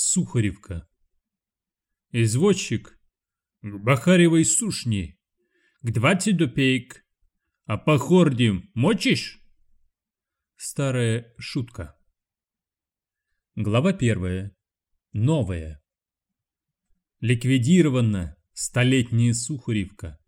Сухаревка. Извозчик. К Бахаревой сушни. К двадцать допеек. А по хорде мочишь? Старая шутка. Глава первая. Новая. Ликвидирована столетняя Сухаревка.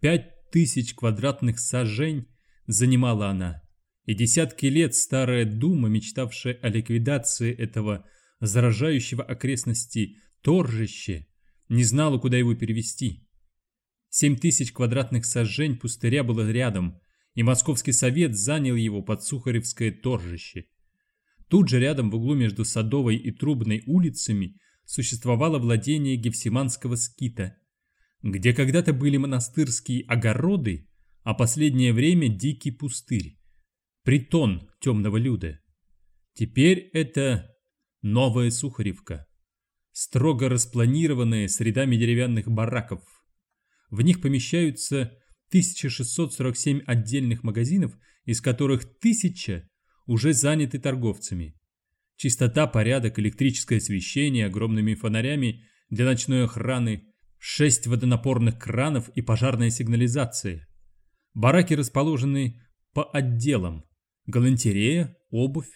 Пять тысяч квадратных сажень занимала она, и десятки лет старая дума, мечтавшая о ликвидации этого заражающего окрестности торжище, не знала, куда его перевести. Семь тысяч квадратных сажень пустыря было рядом, и Московский совет занял его под Сухаревское торжище. Тут же рядом в углу между Садовой и Трубной улицами существовало владение Гефсиманского скита, где когда-то были монастырские огороды, а последнее время дикий пустырь, притон темного люда. Теперь это новая Сухаревка, строго распланированная с рядами деревянных бараков. В них помещаются 1647 отдельных магазинов, из которых тысяча уже заняты торговцами. Чистота, порядок, электрическое освещение огромными фонарями для ночной охраны, шесть водонапорных кранов и пожарная сигнализация. Бараки расположены по отделам. Галантерея, обувь,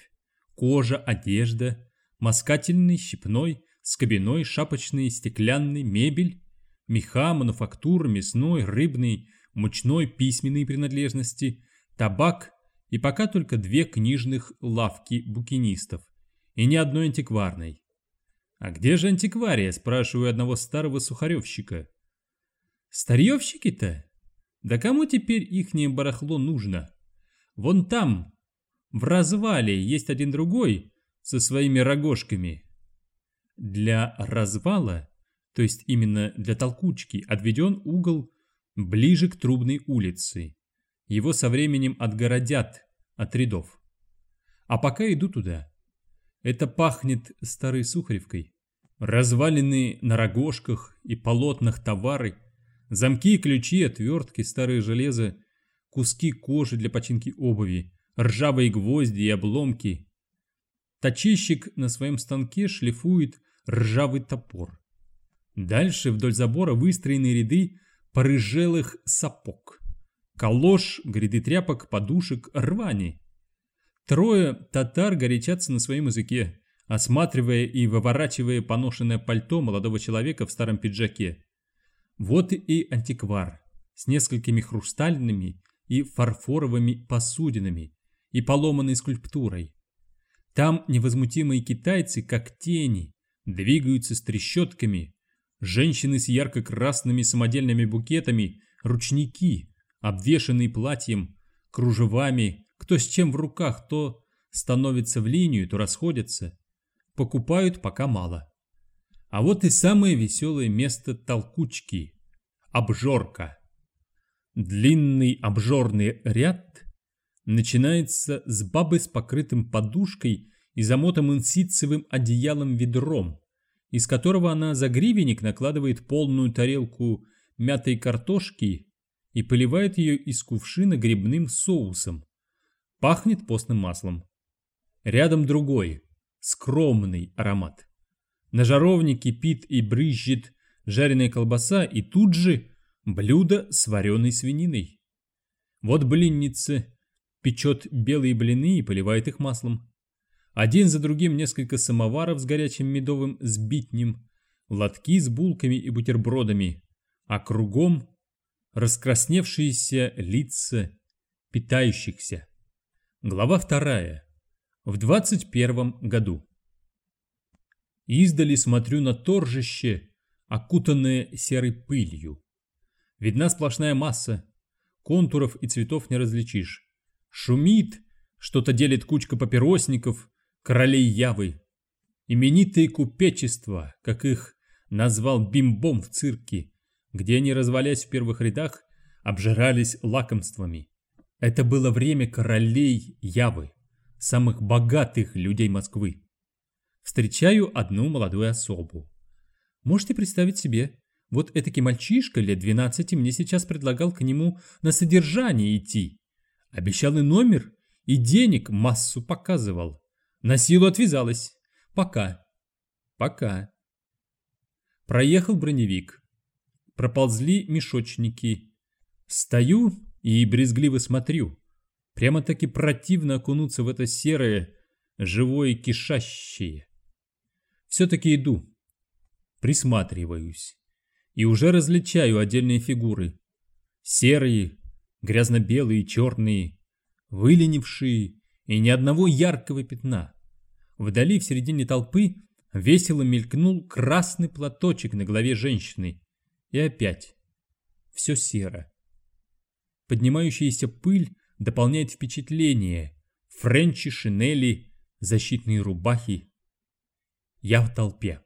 кожа, одежда, москательный, щипной, скобяной, шапочный, стеклянный, мебель, меха, мануфактура, мясной, рыбный, мучной, письменные принадлежности, табак и пока только две книжных лавки букинистов и ни одной антикварной. «А где же антиквария?» – спрашиваю одного старого сухаревщика. «Старьевщики-то? Да кому теперь ихнее барахло нужно? Вон там, в развале, есть один другой со своими рогожками». Для развала, то есть именно для толкучки, отведен угол ближе к Трубной улице. Его со временем отгородят от рядов. А пока иду туда. Это пахнет старой Сухаревкой. Развалины на рогожках и полотнах товары, замки и ключи, отвертки, старое железо, куски кожи для починки обуви, ржавые гвозди и обломки. Точильщик на своем станке шлифует ржавый топор. Дальше вдоль забора выстроены ряды порыжелых сапог. Калош, гряды тряпок, подушек, рвани. Трое татар горячатся на своем языке, осматривая и выворачивая поношенное пальто молодого человека в старом пиджаке. Вот и антиквар с несколькими хрустальными и фарфоровыми посудинами и поломанной скульптурой. Там невозмутимые китайцы, как тени, двигаются с трещотками, женщины с ярко-красными самодельными букетами, ручники, обвешанные платьем, кружевами, кто с чем в руках, то становится в линию, то расходятся. Покупают пока мало. А вот и самое веселое место толкучки – обжорка. Длинный обжорный ряд начинается с бабы с покрытым подушкой и замотанным ситцевым одеялом ведром, из которого она за гривенник накладывает полную тарелку мятой картошки и поливает ее из кувшина грибным соусом. Пахнет постным маслом. Рядом другой, скромный аромат. На жаровне кипит и брызжет жареная колбаса и тут же блюдо с вареной свининой. Вот блинница печет белые блины и поливает их маслом. Один за другим несколько самоваров с горячим медовым сбитнем, лотки с булками и бутербродами, а кругом раскрасневшиеся лица питающихся. Глава вторая. В двадцать первом году. Издали смотрю на торжище, окутанное серой пылью. Видна сплошная масса, контуров и цветов не различишь. Шумит, что-то делит кучка папиросников, королей Явы. Именитые купечества, как их назвал бимбом в цирке, где они, развалясь в первых рядах, обжирались лакомствами. Это было время королей Явы, самых богатых людей Москвы. Встречаю одну молодую особу. Можете представить себе, вот этакий мальчишка лет 12 мне сейчас предлагал к нему на содержание идти. Обещал и номер, и денег массу показывал. На силу отвязалась. Пока. Пока. Проехал броневик. Проползли мешочники. Стою и брезгливо смотрю. Прямо-таки противно окунуться в это серое, живое кишащее. Все-таки иду. Присматриваюсь. И уже различаю отдельные фигуры. Серые, грязно-белые, черные, выленившие и ни одного яркого пятна. Вдали в середине толпы весело мелькнул красный платочек на голове женщины. И опять все серо. Поднимающаяся пыль дополняет впечатление. Френчи, шинели, защитные рубахи. Я в толпе.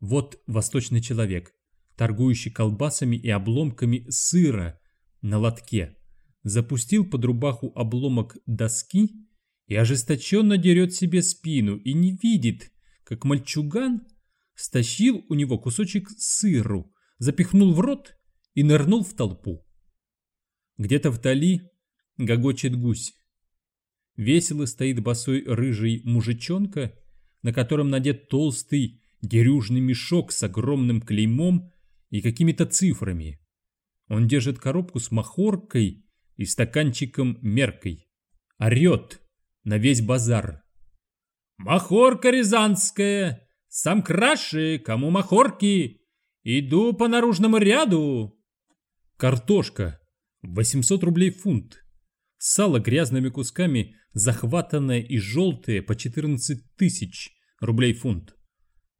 Вот восточный человек, торгующий колбасами и обломками сыра на лотке, запустил под рубаху обломок доски и ожесточенно дерет себе спину и не видит, как мальчуган стащил у него кусочек сыру, запихнул в рот и нырнул в толпу. Где-то вдали гогочет гусь. Весело стоит босой рыжий мужичонка, на котором надет толстый дерюжный мешок с огромным клеймом и какими-то цифрами. Он держит коробку с махоркой и стаканчиком меркой. Орет на весь базар. «Махорка рязанская! Сам краше, кому махорки! Иду по наружному ряду!» Картошка. 800 рублей фунт. Сало грязными кусками, захватанное и желтое по 14 тысяч рублей фунт.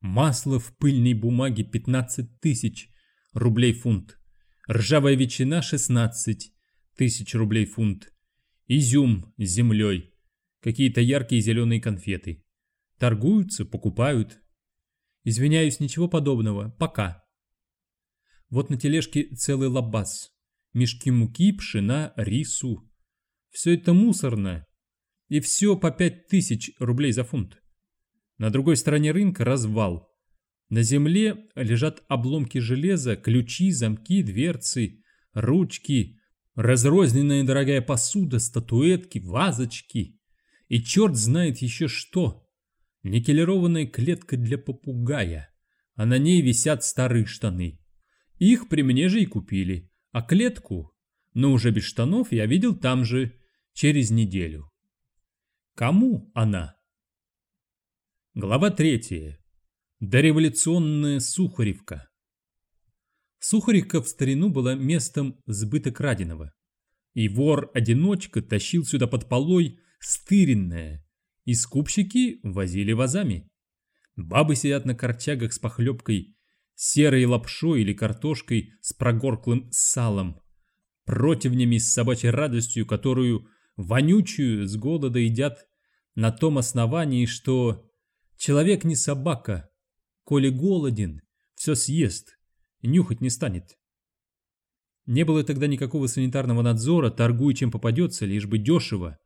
Масло в пыльной бумаге 15 тысяч рублей фунт. Ржавая ветчина 16 тысяч рублей фунт. Изюм с землей. Какие-то яркие зеленые конфеты. Торгуются, покупают. Извиняюсь, ничего подобного. Пока. Вот на тележке целый лабаз. Мешки муки, пшена, рису. Все это мусорно. И все по пять тысяч рублей за фунт. На другой стороне рынка развал. На земле лежат обломки железа, ключи, замки, дверцы, ручки, разрозненная дорогая посуда, статуэтки, вазочки. И черт знает еще что. Никелированная клетка для попугая, а на ней висят старые штаны. Их при мне же и купили, а клетку, но уже без штанов, я видел там же, через неделю. Кому она? Глава третья. Дореволюционная Сухаревка. Сухаревка в старину была местом сбыта краденого. И вор-одиночка тащил сюда под полой стыренное, и скупщики возили вазами. Бабы сидят на корчагах с похлебкой, серой лапшой или картошкой с прогорклым салом, противнями с собачьей радостью, которую вонючую с голода едят на том основании, что человек не собака, коли голоден, все съест, нюхать не станет. Не было тогда никакого санитарного надзора, торгуя чем попадется, лишь бы дешево.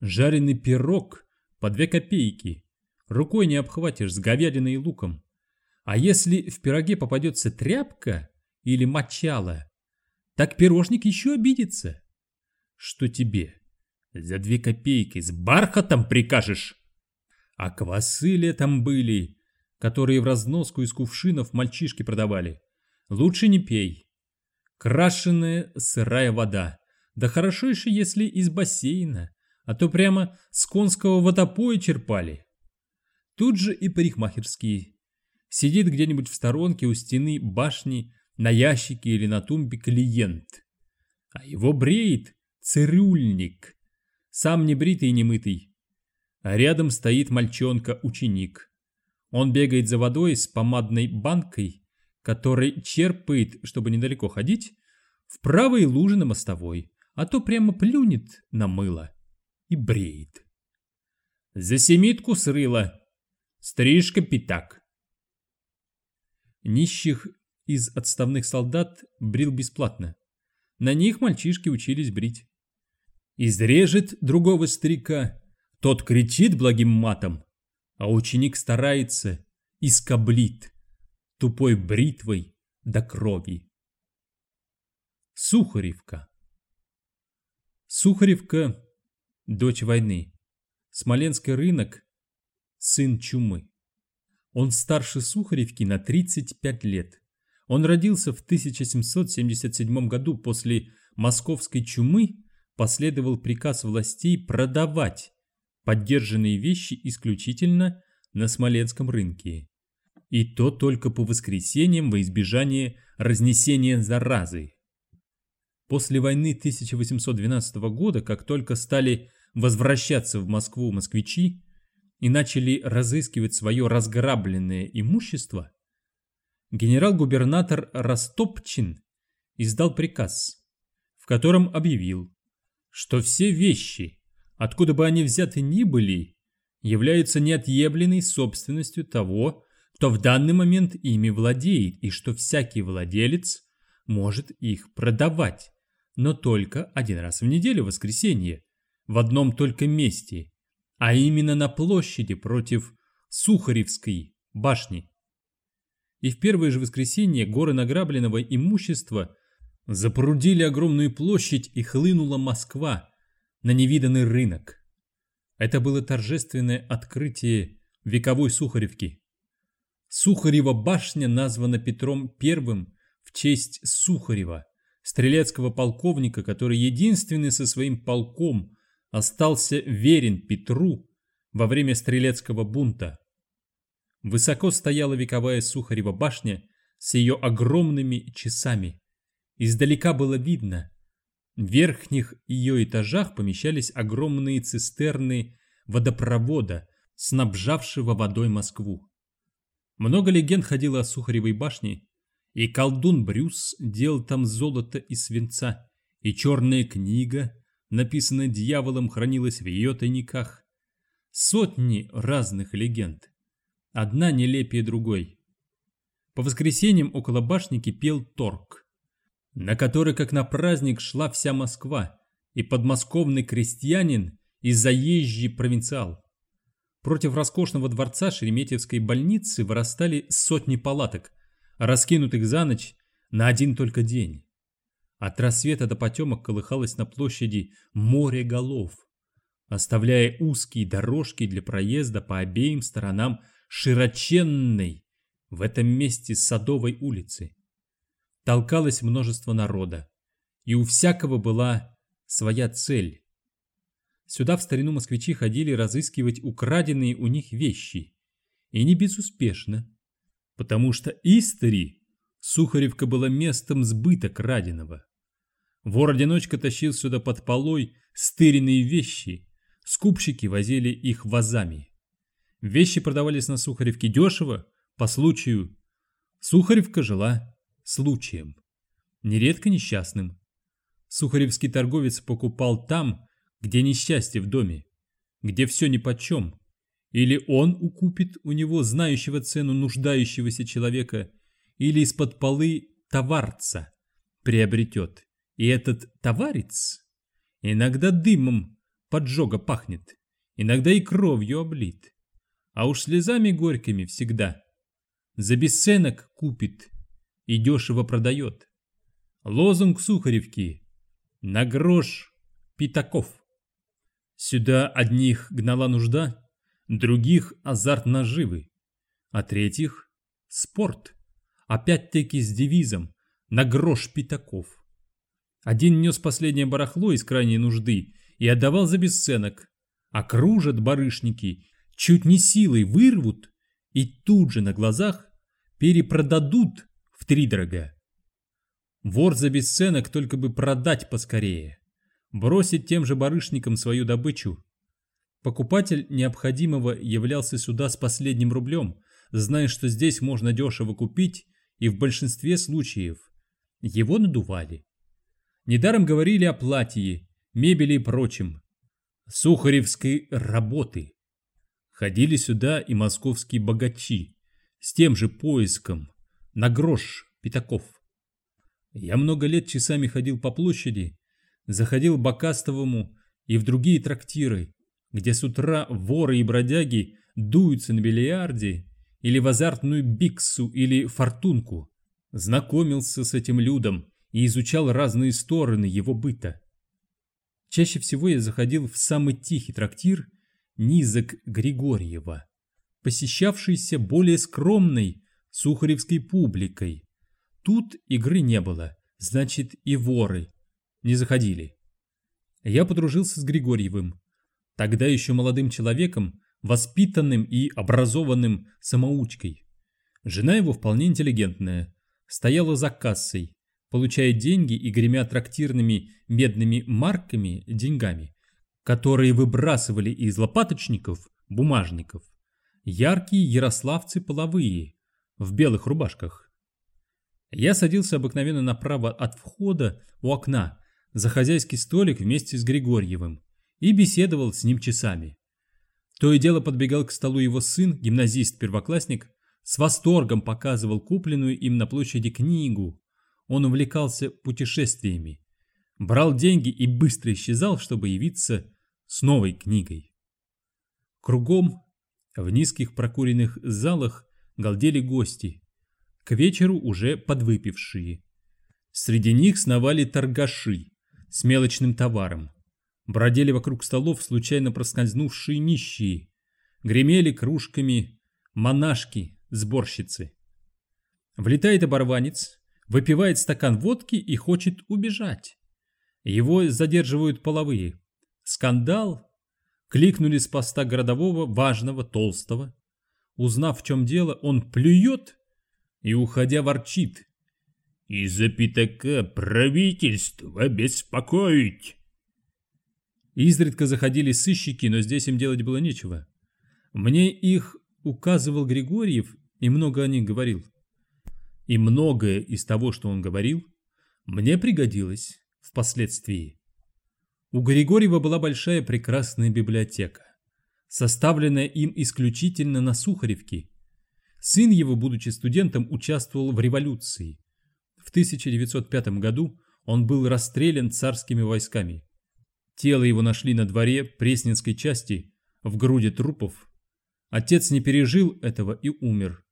Жареный пирог по две копейки, рукой не обхватишь с говядиной и луком. А если в пироге попадется тряпка или мочало, так пирожник еще обидится. Что тебе? За две копейки с бархатом прикажешь? А квасы летом были, которые в разноску из кувшинов мальчишки продавали. Лучше не пей. Крашеная сырая вода. Да хорошо еще, если из бассейна, а то прямо с конского водопоя черпали. Тут же и парикмахерские. Сидит где-нибудь в сторонке у стены башни на ящике или на тумбе клиент. А его бреет цирюльник сам не бритый и не мытый. А рядом стоит мальчонка-ученик. Он бегает за водой с помадной банкой, которой черпает, чтобы недалеко ходить, в правой луже на мостовой, а то прямо плюнет на мыло и бреет. За семитку срыла. Стрижка пятак. Нищих из отставных солдат брил бесплатно. На них мальчишки учились брить изрежет другого старика, тот кричит благим матом, а ученик старается и скоблит тупой бритвой до крови. Сухаревка Сухаревка – дочь войны. Смоленский рынок – сын чумы. Он старше Сухаревки на 35 лет. Он родился в 1777 году после московской чумы, последовал приказ властей продавать поддержанные вещи исключительно на Смоленском рынке. И то только по воскресеньям во избежание разнесения заразы. После войны 1812 года, как только стали возвращаться в Москву москвичи и начали разыскивать свое разграбленное имущество, генерал-губернатор Растопчин издал приказ, в котором объявил, что все вещи, откуда бы они взяты ни были, являются неотъемлемой собственностью того, кто в данный момент ими владеет, и что всякий владелец может их продавать, но только один раз в неделю, в воскресенье, в одном только месте, а именно на площади против Сухаревской башни. И в первое же воскресенье горы награбленного имущества запрудили огромную площадь и хлынула Москва на невиданный рынок. Это было торжественное открытие вековой Сухаревки. Сухарева башня названа Петром I в честь Сухарева, стрелецкого полковника, который единственный со своим полком остался верен Петру во время стрелецкого бунта. Высоко стояла вековая Сухарева башня с ее огромными часами. Издалека было видно. В верхних ее этажах помещались огромные цистерны водопровода, снабжавшего водой Москву. Много легенд ходило о Сухаревой башне, и колдун Брюс делал там золото и свинца, и черная книга, написанная дьяволом, хранилась в ее тайниках. Сотни разных легенд, одна нелепее другой. По воскресеньям около башни кипел торг, на который, как на праздник, шла вся Москва, и подмосковный крестьянин и заезжий провинциал. Против роскошного дворца Шереметьевской больницы вырастали сотни палаток – раскинутых за ночь на один только день. От рассвета до потемок колыхалось на площади море голов, оставляя узкие дорожки для проезда по обеим сторонам широченной в этом месте Садовой улицы. Толкалось множество народа, и у всякого была своя цель. Сюда в старину москвичи ходили разыскивать украденные у них вещи, и не безуспешно потому что Истори Сухаревка была местом сбыта краденого. Вор-одиночка тащил сюда под полой стыренные вещи, скупщики возили их вазами. Вещи продавались на Сухаревке дешево, по случаю. Сухаревка жила случаем, нередко несчастным. Сухаревский торговец покупал там, где несчастье в доме, где все нипочем, или он укупит у него знающего цену нуждающегося человека, или из-под полы товарца приобретет. И этот товарец иногда дымом поджога пахнет, иногда и кровью облит, а уж слезами горькими всегда. За бесценок купит и дешево продает. Лозунг Сухаревки «На грош пятаков». Сюда одних гнала нужда, других азарт наживы, а третьих спорт, опять-таки с девизом «на грош пятаков». Один нес последнее барахло из крайней нужды и отдавал за бесценок, а кружат барышники, чуть не силой вырвут и тут же на глазах перепродадут втридорога. Вор за бесценок только бы продать поскорее, бросить тем же барышникам свою добычу Покупатель необходимого являлся сюда с последним рублем, зная, что здесь можно дешево купить, и в большинстве случаев его надували. Недаром говорили о платье, мебели и прочем. Сухаревской работы. Ходили сюда и московские богачи с тем же поиском на грош пятаков. Я много лет часами ходил по площади, заходил к Бакастовому и в другие трактиры, где с утра воры и бродяги дуются на бильярде или в азартную биксу или фортунку, знакомился с этим людом и изучал разные стороны его быта. Чаще всего я заходил в самый тихий трактир Низок Григорьева, посещавшийся более скромной сухаревской публикой. Тут игры не было, значит и воры не заходили. Я подружился с Григорьевым, тогда еще молодым человеком, воспитанным и образованным самоучкой. Жена его вполне интеллигентная, стояла за кассой, получая деньги и гремя трактирными медными марками деньгами, которые выбрасывали из лопаточников, бумажников, яркие ярославцы половые в белых рубашках. Я садился обыкновенно направо от входа у окна за хозяйский столик вместе с Григорьевым и беседовал с ним часами. То и дело подбегал к столу его сын, гимназист-первоклассник, с восторгом показывал купленную им на площади книгу. Он увлекался путешествиями, брал деньги и быстро исчезал, чтобы явиться с новой книгой. Кругом, в низких прокуренных залах, галдели гости, к вечеру уже подвыпившие. Среди них сновали торгаши с мелочным товаром. Бродили вокруг столов случайно проскользнувшие нищие, гремели кружками монашки, сборщицы. Влетает оборванец, выпивает стакан водки и хочет убежать. Его задерживают половые. Скандал. Кликнули с поста городового, важного, толстого. Узнав, в чем дело, он плюет и, уходя, ворчит. «Из-за пятака правительство беспокоить!» Изредка заходили сыщики, но здесь им делать было нечего. Мне их указывал Григорьев и много о них говорил. И многое из того, что он говорил, мне пригодилось впоследствии. У Григорьева была большая прекрасная библиотека, составленная им исключительно на Сухаревке. Сын его, будучи студентом, участвовал в революции. В 1905 году он был расстрелян царскими войсками. Тело его нашли на дворе Пресненской части, в груди трупов. Отец не пережил этого и умер.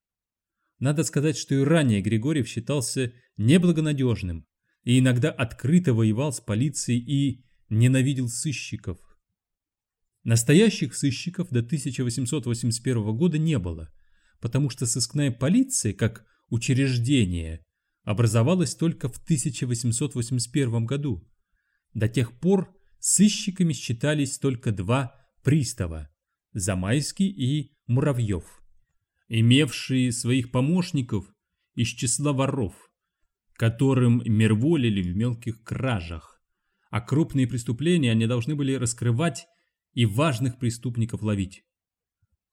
Надо сказать, что и ранее Григорьев считался неблагонадежным и иногда открыто воевал с полицией и ненавидел сыщиков. Настоящих сыщиков до 1881 года не было, потому что сыскная полиция, как учреждение, образовалась только в 1881 году. До тех пор сыщиками считались только два пристава – Замайский и Муравьев, имевшие своих помощников из числа воров, которым мерволили в мелких кражах, а крупные преступления они должны были раскрывать и важных преступников ловить.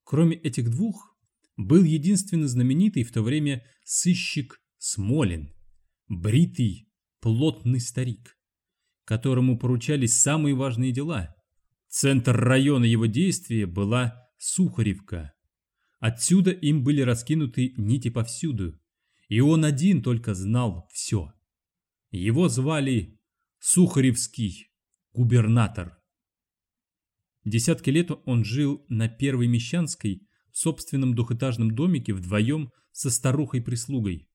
Кроме этих двух, был единственно знаменитый в то время сыщик Смолин, бритый, плотный старик которому поручались самые важные дела. Центр района его действия была Сухаревка. Отсюда им были раскинуты нити повсюду, и он один только знал все. Его звали Сухаревский губернатор. Десятки лет он жил на Первой Мещанской в собственном двухэтажном домике вдвоем со старухой-прислугой.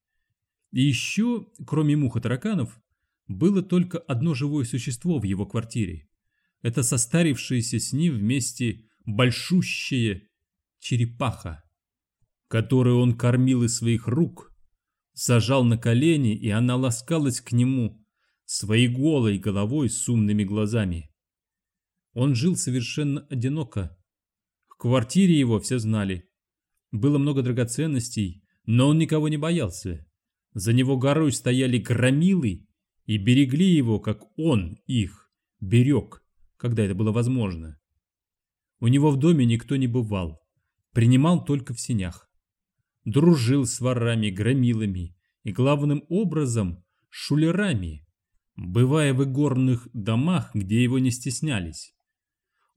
И еще, кроме мух и тараканов, было только одно живое существо в его квартире. Это состарившаяся с ним вместе большущая черепаха, которую он кормил из своих рук, сажал на колени, и она ласкалась к нему своей голой головой с умными глазами. Он жил совершенно одиноко. В квартире его все знали. Было много драгоценностей, но он никого не боялся. За него горой стояли громилы и берегли его, как он их берег, когда это было возможно. У него в доме никто не бывал, принимал только в сенях. Дружил с ворами, громилами и главным образом шулерами, бывая в игорных домах, где его не стеснялись.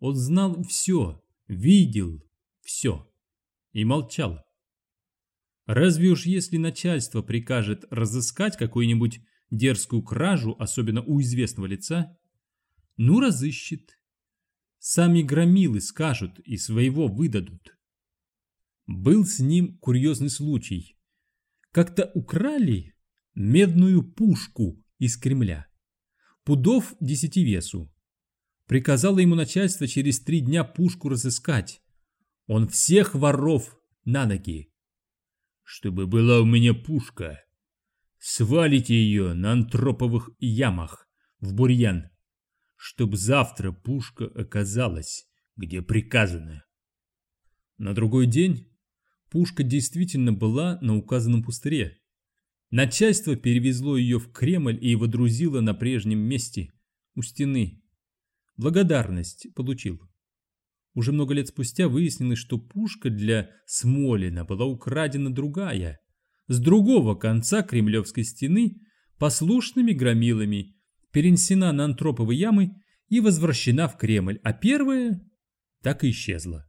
Он знал все, видел все и молчал. Разве уж если начальство прикажет разыскать какой-нибудь дерзкую кражу, особенно у известного лица, ну разыщет. Сами громилы скажут и своего выдадут. Был с ним курьезный случай. Как-то украли медную пушку из Кремля. Пудов десяти весу. Приказало ему начальство через три дня пушку разыскать. Он всех воров на ноги. Чтобы была у меня пушка, свалите ее на антроповых ямах в бурьян, чтоб завтра пушка оказалась, где приказано. На другой день пушка действительно была на указанном пустыре. Начальство перевезло ее в Кремль и водрузило на прежнем месте, у стены. Благодарность получил. Уже много лет спустя выяснилось, что пушка для Смолина была украдена другая, с другого конца Кремлевской стены, послушными громилами, перенесена на антроповые ямы и возвращена в Кремль, а первая так и исчезла.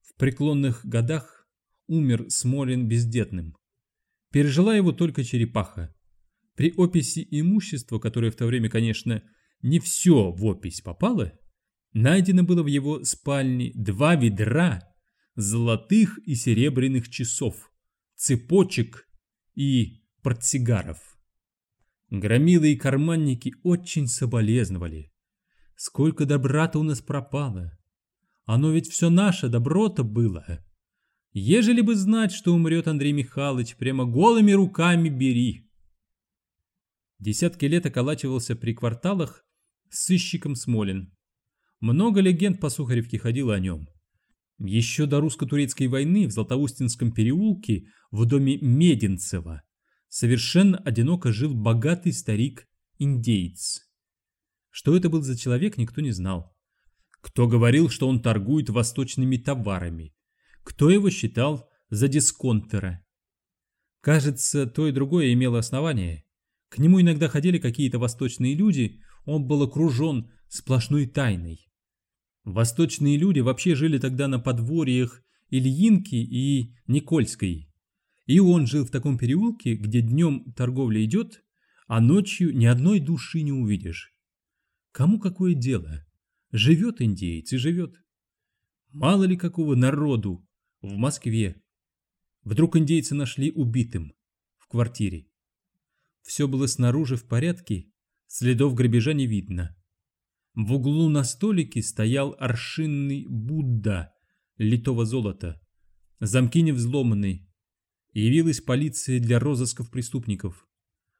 В преклонных годах умер Смолин бездетным. Пережила его только черепаха. При описи имущества, которое в то время, конечно, не все в опись попало, найдено было в его спальне два ведра золотых и серебряных часов, цепочек и портсигаров. Громилы и карманники очень соболезновали. Сколько добра-то у нас пропало. Оно ведь все наше добро-то было. Ежели бы знать, что умрет Андрей Михайлович, прямо голыми руками бери. Десятки лет околачивался при кварталах сыщиком Смолин. Много легенд по Сухаревке ходило о нем. Еще до русско-турецкой войны в Златоустинском переулке в доме Мединцева совершенно одиноко жил богатый старик-индеец. Что это был за человек, никто не знал. Кто говорил, что он торгует восточными товарами, кто его считал за дисконтера. Кажется, то и другое имело основание. К нему иногда ходили какие-то восточные люди, он был окружен сплошной тайной. Восточные люди вообще жили тогда на подворьях Ильинки и Никольской. И он жил в таком переулке, где днем торговля идет, а ночью ни одной души не увидишь. Кому какое дело? Живет индеец и живет. Мало ли какого народу в Москве. Вдруг индейца нашли убитым в квартире. Все было снаружи в порядке, следов грабежа не видно. В углу на столике стоял аршинный Будда литого золота. Замки не взломаны. Явилась полиция для розысков преступников.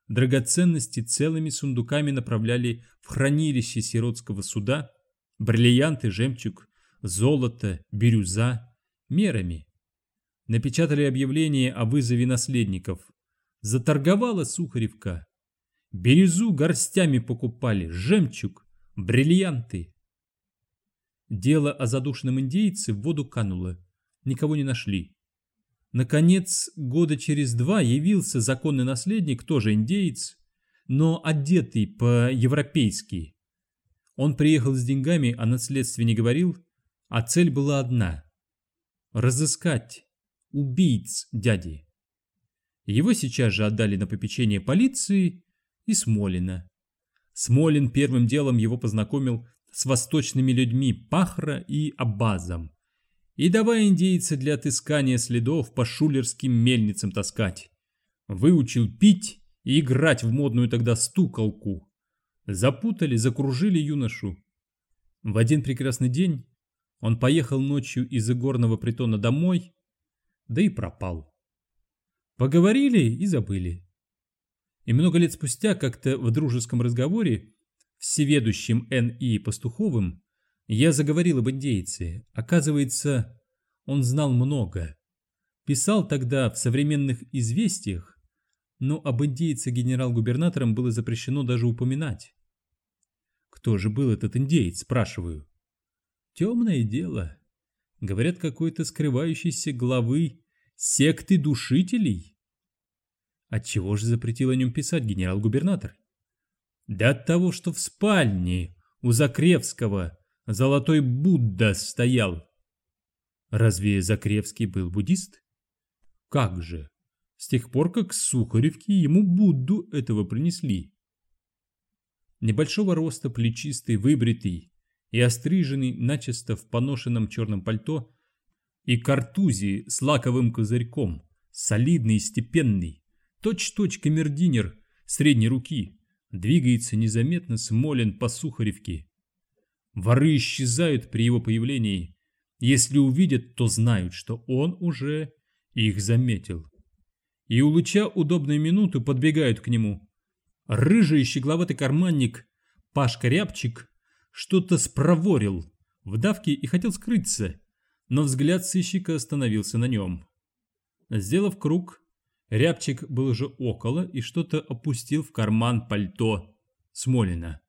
Драгоценности целыми сундуками направляли в хранилище сиротского суда, бриллианты, жемчуг, золото, бирюза, мерами. Напечатали объявление о вызове наследников. Заторговала Сухаревка. Бирюзу горстями покупали, жемчуг, Бриллианты! Дело о задушенном индейце в воду кануло. Никого не нашли. Наконец, года через два явился законный наследник, тоже индеец, но одетый по-европейски. Он приехал с деньгами, о наследстве не говорил, а цель была одна – разыскать убийц дяди. Его сейчас же отдали на попечение полиции и Смолина. Смолин первым делом его познакомил с восточными людьми Пахра и Абазом. И давай индейца для отыскания следов по шулерским мельницам таскать. Выучил пить и играть в модную тогда стуколку. Запутали, закружили юношу. В один прекрасный день он поехал ночью из игорного притона домой, да и пропал. Поговорили и забыли. И много лет спустя, как-то в дружеском разговоре, всеведущим Н.И. Пастуховым, я заговорил об индейце. Оказывается, он знал много. Писал тогда в современных известиях, но об индейце генерал-губернатором было запрещено даже упоминать. Кто же был этот индейец, спрашиваю. Темное дело. Говорят, какой-то скрывающийся главы секты душителей. Отчего же запретил о нем писать генерал-губернатор? Да от того, что в спальне у Закревского золотой Будда стоял. Разве Закревский был буддист? Как же? С тех пор, как Сухаревки ему Будду этого принесли. Небольшого роста, плечистый, выбритый и остриженный начисто в поношенном черном пальто и картузе с лаковым козырьком, солидный и степенный, Точь-точь камердинер средней руки. Двигается незаметно Смолин по Сухаревке. Воры исчезают при его появлении, Если увидят, то знают, что он уже их заметил. И, улуча удобную минуту, подбегают к нему. Рыжий щегловатый карманник Пашка Рябчик что-то спроворил в давке и хотел скрыться, но взгляд сыщика остановился на нем. Сделав круг, Рябчик был уже около и что-то опустил в карман пальто Смолина.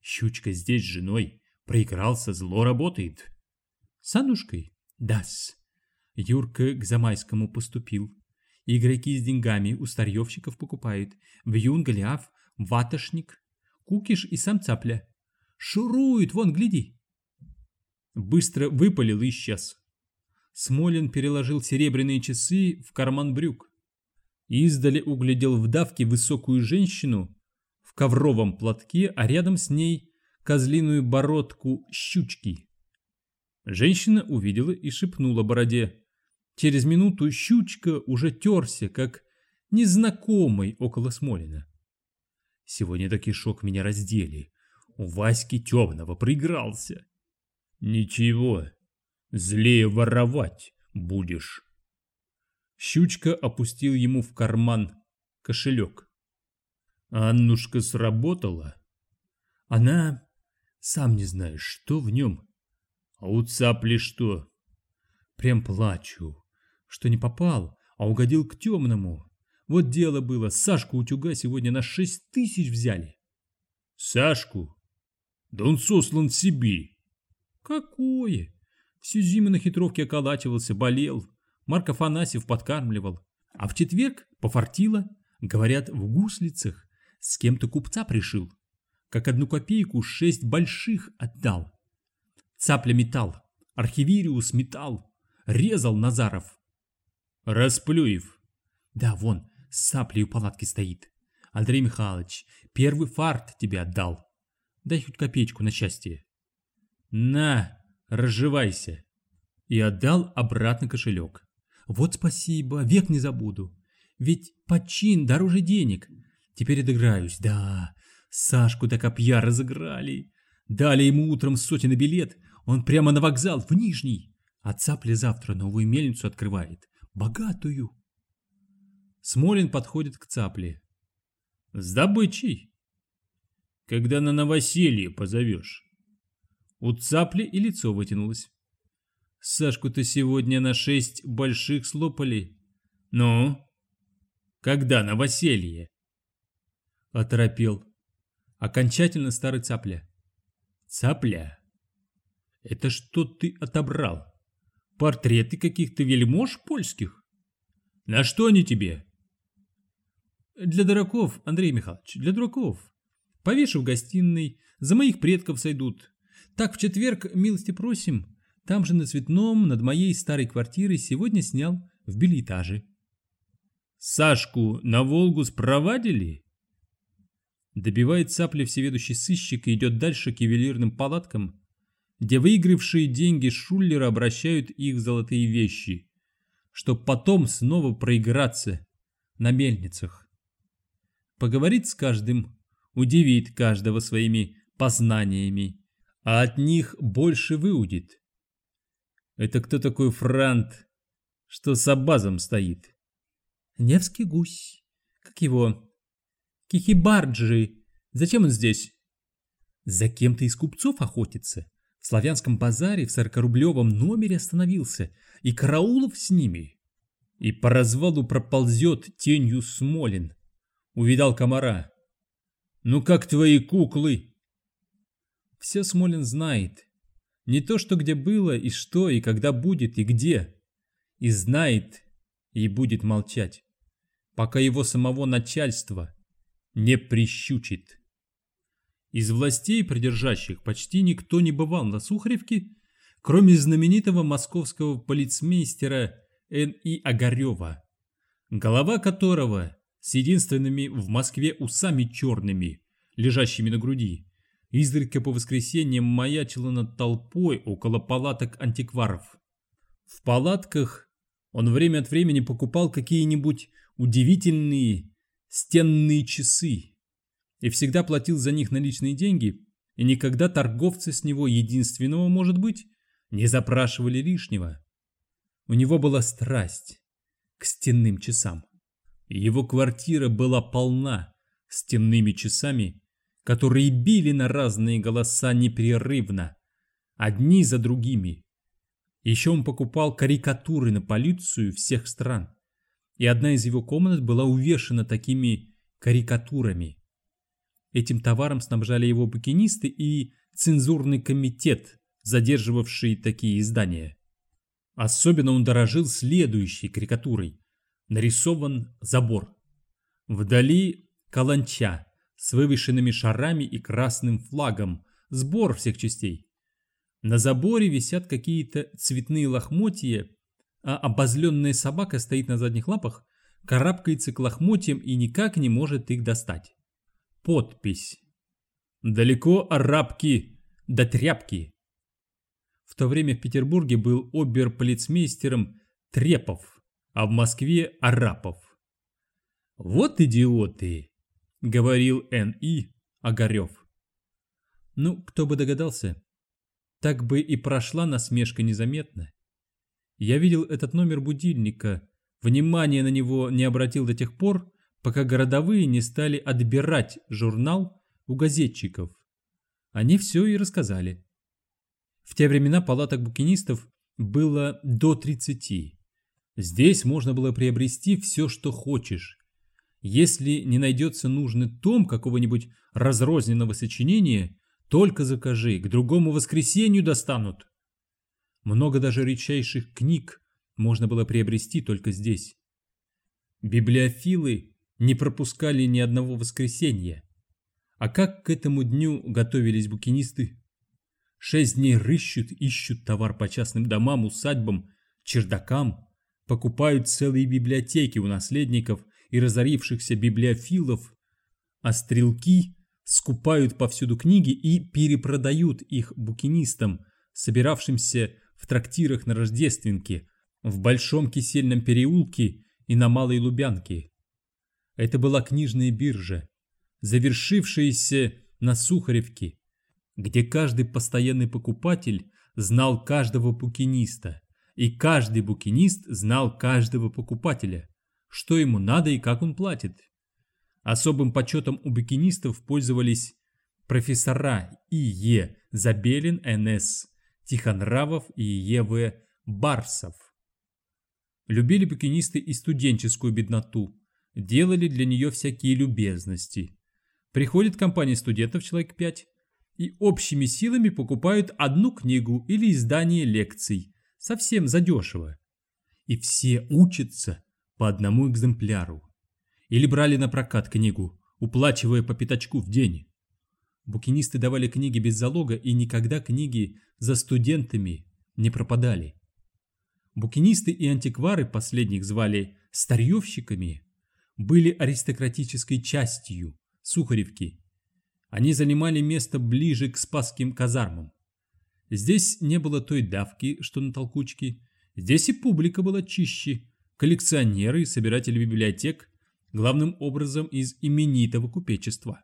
Щучка здесь с женой, проигрался, зло работает. С Аннушкой? Да-с. Юрка к Замайскому поступил. Игроки с деньгами у старьевщиков покупают. Вьюн, Голиаф, Ватошник, Кукиш и сам Цапля. Шурует, вон, гляди. Быстро выпалил и исчез. Смолин переложил серебряные часы в карман брюк. Издали углядел в давке высокую женщину в ковровом платке, а рядом с ней козлиную бородку щучки. Женщина увидела и шепнула бороде. Через минуту щучка уже терся, как незнакомый около Смолина. Сегодня таки шок меня раздели. У Васьки темного проигрался. Ничего, злее воровать будешь. Щучка опустил ему в карман кошелек. Аннушка сработала. Она, сам не знаешь, что в нем. А у цапли что? Прям плачу, что не попал, а угодил к темному. Вот дело было, Сашку утюга сегодня на шесть тысяч взяли. Сашку? Да он сослан в Сибирь. Какое? Всю зиму на хитровке околачивался, болел. Марк Афанасьев подкармливал. А в четверг пофартило. Говорят, в гуслицах с кем-то купца пришил. Как одну копейку шесть больших отдал. Цапля металл, архивириус металл, резал Назаров. Расплюев. Да, вон, с саплей у палатки стоит. Андрей Михайлович, первый фарт тебе отдал. Дай хоть копеечку на счастье. «На, разживайся!» И отдал обратно кошелек. «Вот спасибо, век не забуду. Ведь почин дороже денег. Теперь отыграюсь, да. Сашку до копья разыграли. Дали ему утром сотенный билет, он прямо на вокзал, в Нижний. А цапля завтра новую мельницу открывает. Богатую». Смолин подходит к цапле. «С добычей!» «Когда на новоселье позовешь?» У цапли и лицо вытянулось. Сашку-то сегодня на шесть больших слопали. Ну? Когда новоселье? Оторопел. Окончательно старый цапля. Цапля? Это что ты отобрал? Портреты каких-то вельмож польских? На что они тебе? Для дураков, Андрей Михайлович, для дураков. Повешу в гостиной, за моих предков сойдут, так в четверг, милости просим, там же на Цветном, над моей старой квартирой, сегодня снял в билетаже. Сашку на Волгу спровадили? Добивает цапли всеведущий сыщик и идет дальше к ювелирным палаткам, где выигравшие деньги Шуллера обращают их в золотые вещи, чтоб потом снова проиграться на мельницах. Поговорит с каждым, удивит каждого своими познаниями а от них больше выудит. Это кто такой франт, что с абазом стоит? Невский гусь. Как его? Кихибарджи. Зачем он здесь? За кем-то из купцов охотится. В славянском базаре в сорокарублевом номере остановился, и Караулов с ними. И по развалу проползет тенью Смолин. Увидал комара. «Ну как твои куклы?» Все Смолин знает. Не то, что где было, и что, и когда будет, и где. И знает, и будет молчать, пока его самого начальства не прищучит. Из властей, придержащих, почти никто не бывал на Сухаревке, кроме знаменитого московского полицмейстера Н.И. Огарева, голова которого с единственными в Москве усами черными, лежащими на груди, изредка по воскресеньям маячила над толпой около палаток антикваров. В палатках он время от времени покупал какие-нибудь удивительные стенные часы и всегда платил за них наличные деньги, и никогда торговцы с него единственного, может быть, не запрашивали лишнего. У него была страсть к стенным часам. Его квартира была полна стенными часами, которые били на разные голоса непрерывно, одни за другими. Еще он покупал карикатуры на полицию всех стран, и одна из его комнат была увешана такими карикатурами. Этим товаром снабжали его букинисты и цензурный комитет, задерживавший такие издания. Особенно он дорожил следующей карикатурой. Нарисован забор. Вдали каланча с вывешенными шарами и красным флагом, сбор всех частей. На заборе висят какие-то цветные лохмотья, а обозленная собака стоит на задних лапах, карабкается к лохмотьям и никак не может их достать. Подпись. Далеко арабки до тряпки. В то время в Петербурге был оберполицмейстером Трепов, а в Москве Арапов. «Вот идиоты!» — говорил Н.И. Огарев. Ну, кто бы догадался, так бы и прошла насмешка незаметно. Я видел этот номер будильника, внимание на него не обратил до тех пор, пока городовые не стали отбирать журнал у газетчиков. Они все и рассказали. В те времена палаток букинистов было до 30. Здесь можно было приобрести все, что хочешь. Если не найдется нужный том какого-нибудь разрозненного сочинения, только закажи, к другому воскресенью достанут. Много даже редчайших книг можно было приобрести только здесь. Библиофилы не пропускали ни одного воскресенья. А как к этому дню готовились букинисты? Шесть дней рыщут, ищут товар по частным домам, усадьбам, чердакам, покупают целые библиотеки у наследников и разорившихся библиофилов, а стрелки скупают повсюду книги и перепродают их букинистам, собиравшимся в трактирах на Рождественке, в Большом Кисельном переулке и на Малой Лубянке. Это была книжная биржа, завершившаяся на Сухаревке, где каждый постоянный покупатель знал каждого букиниста, и каждый букинист знал каждого покупателя, что ему надо и как он платит. Особым почетом у букинистов пользовались профессора И.Е. Забелин Н.С., Тихонравов и Е.В. Барсов. Любили букинисты и студенческую бедноту, делали для нее всякие любезности. Приходит компания студентов, человек пять, и общими силами покупают одну книгу или издание лекций, совсем задешево. И все учатся по одному экземпляру. Или брали на прокат книгу, уплачивая по пятачку в день. Букинисты давали книги без залога и никогда книги за студентами не пропадали. Букинисты и антиквары, последних звали старьевщиками, были аристократической частью Сухаревки они занимали место ближе к Спасским казармам. Здесь не было той давки, что на толкучке. Здесь и публика была чище. Коллекционеры и собиратели библиотек, главным образом из именитого купечества.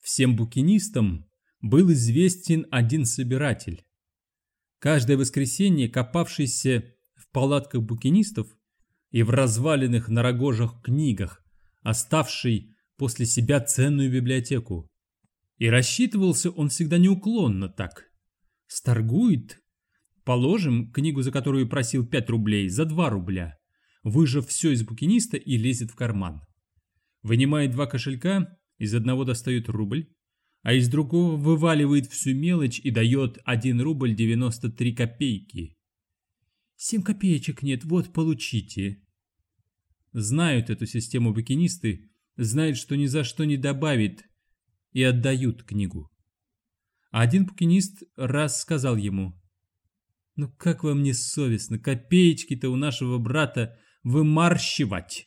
Всем букинистам был известен один собиратель. Каждое воскресенье копавшийся в палатках букинистов и в разваленных на рогожах книгах, оставший после себя ценную библиотеку. И рассчитывался он всегда неуклонно так. Сторгует, положим, книгу, за которую просил 5 рублей, за 2 рубля, выжав все из букиниста и лезет в карман. Вынимает два кошелька, из одного достает рубль, а из другого вываливает всю мелочь и дает 1 рубль 93 копейки. «Семь копеечек нет, вот получите». Знают эту систему букинисты, знает, что ни за что не добавит, и отдают книгу. А один букинист раз сказал ему, «Ну как вам не совестно, копеечки-то у нашего брата вымарщивать?»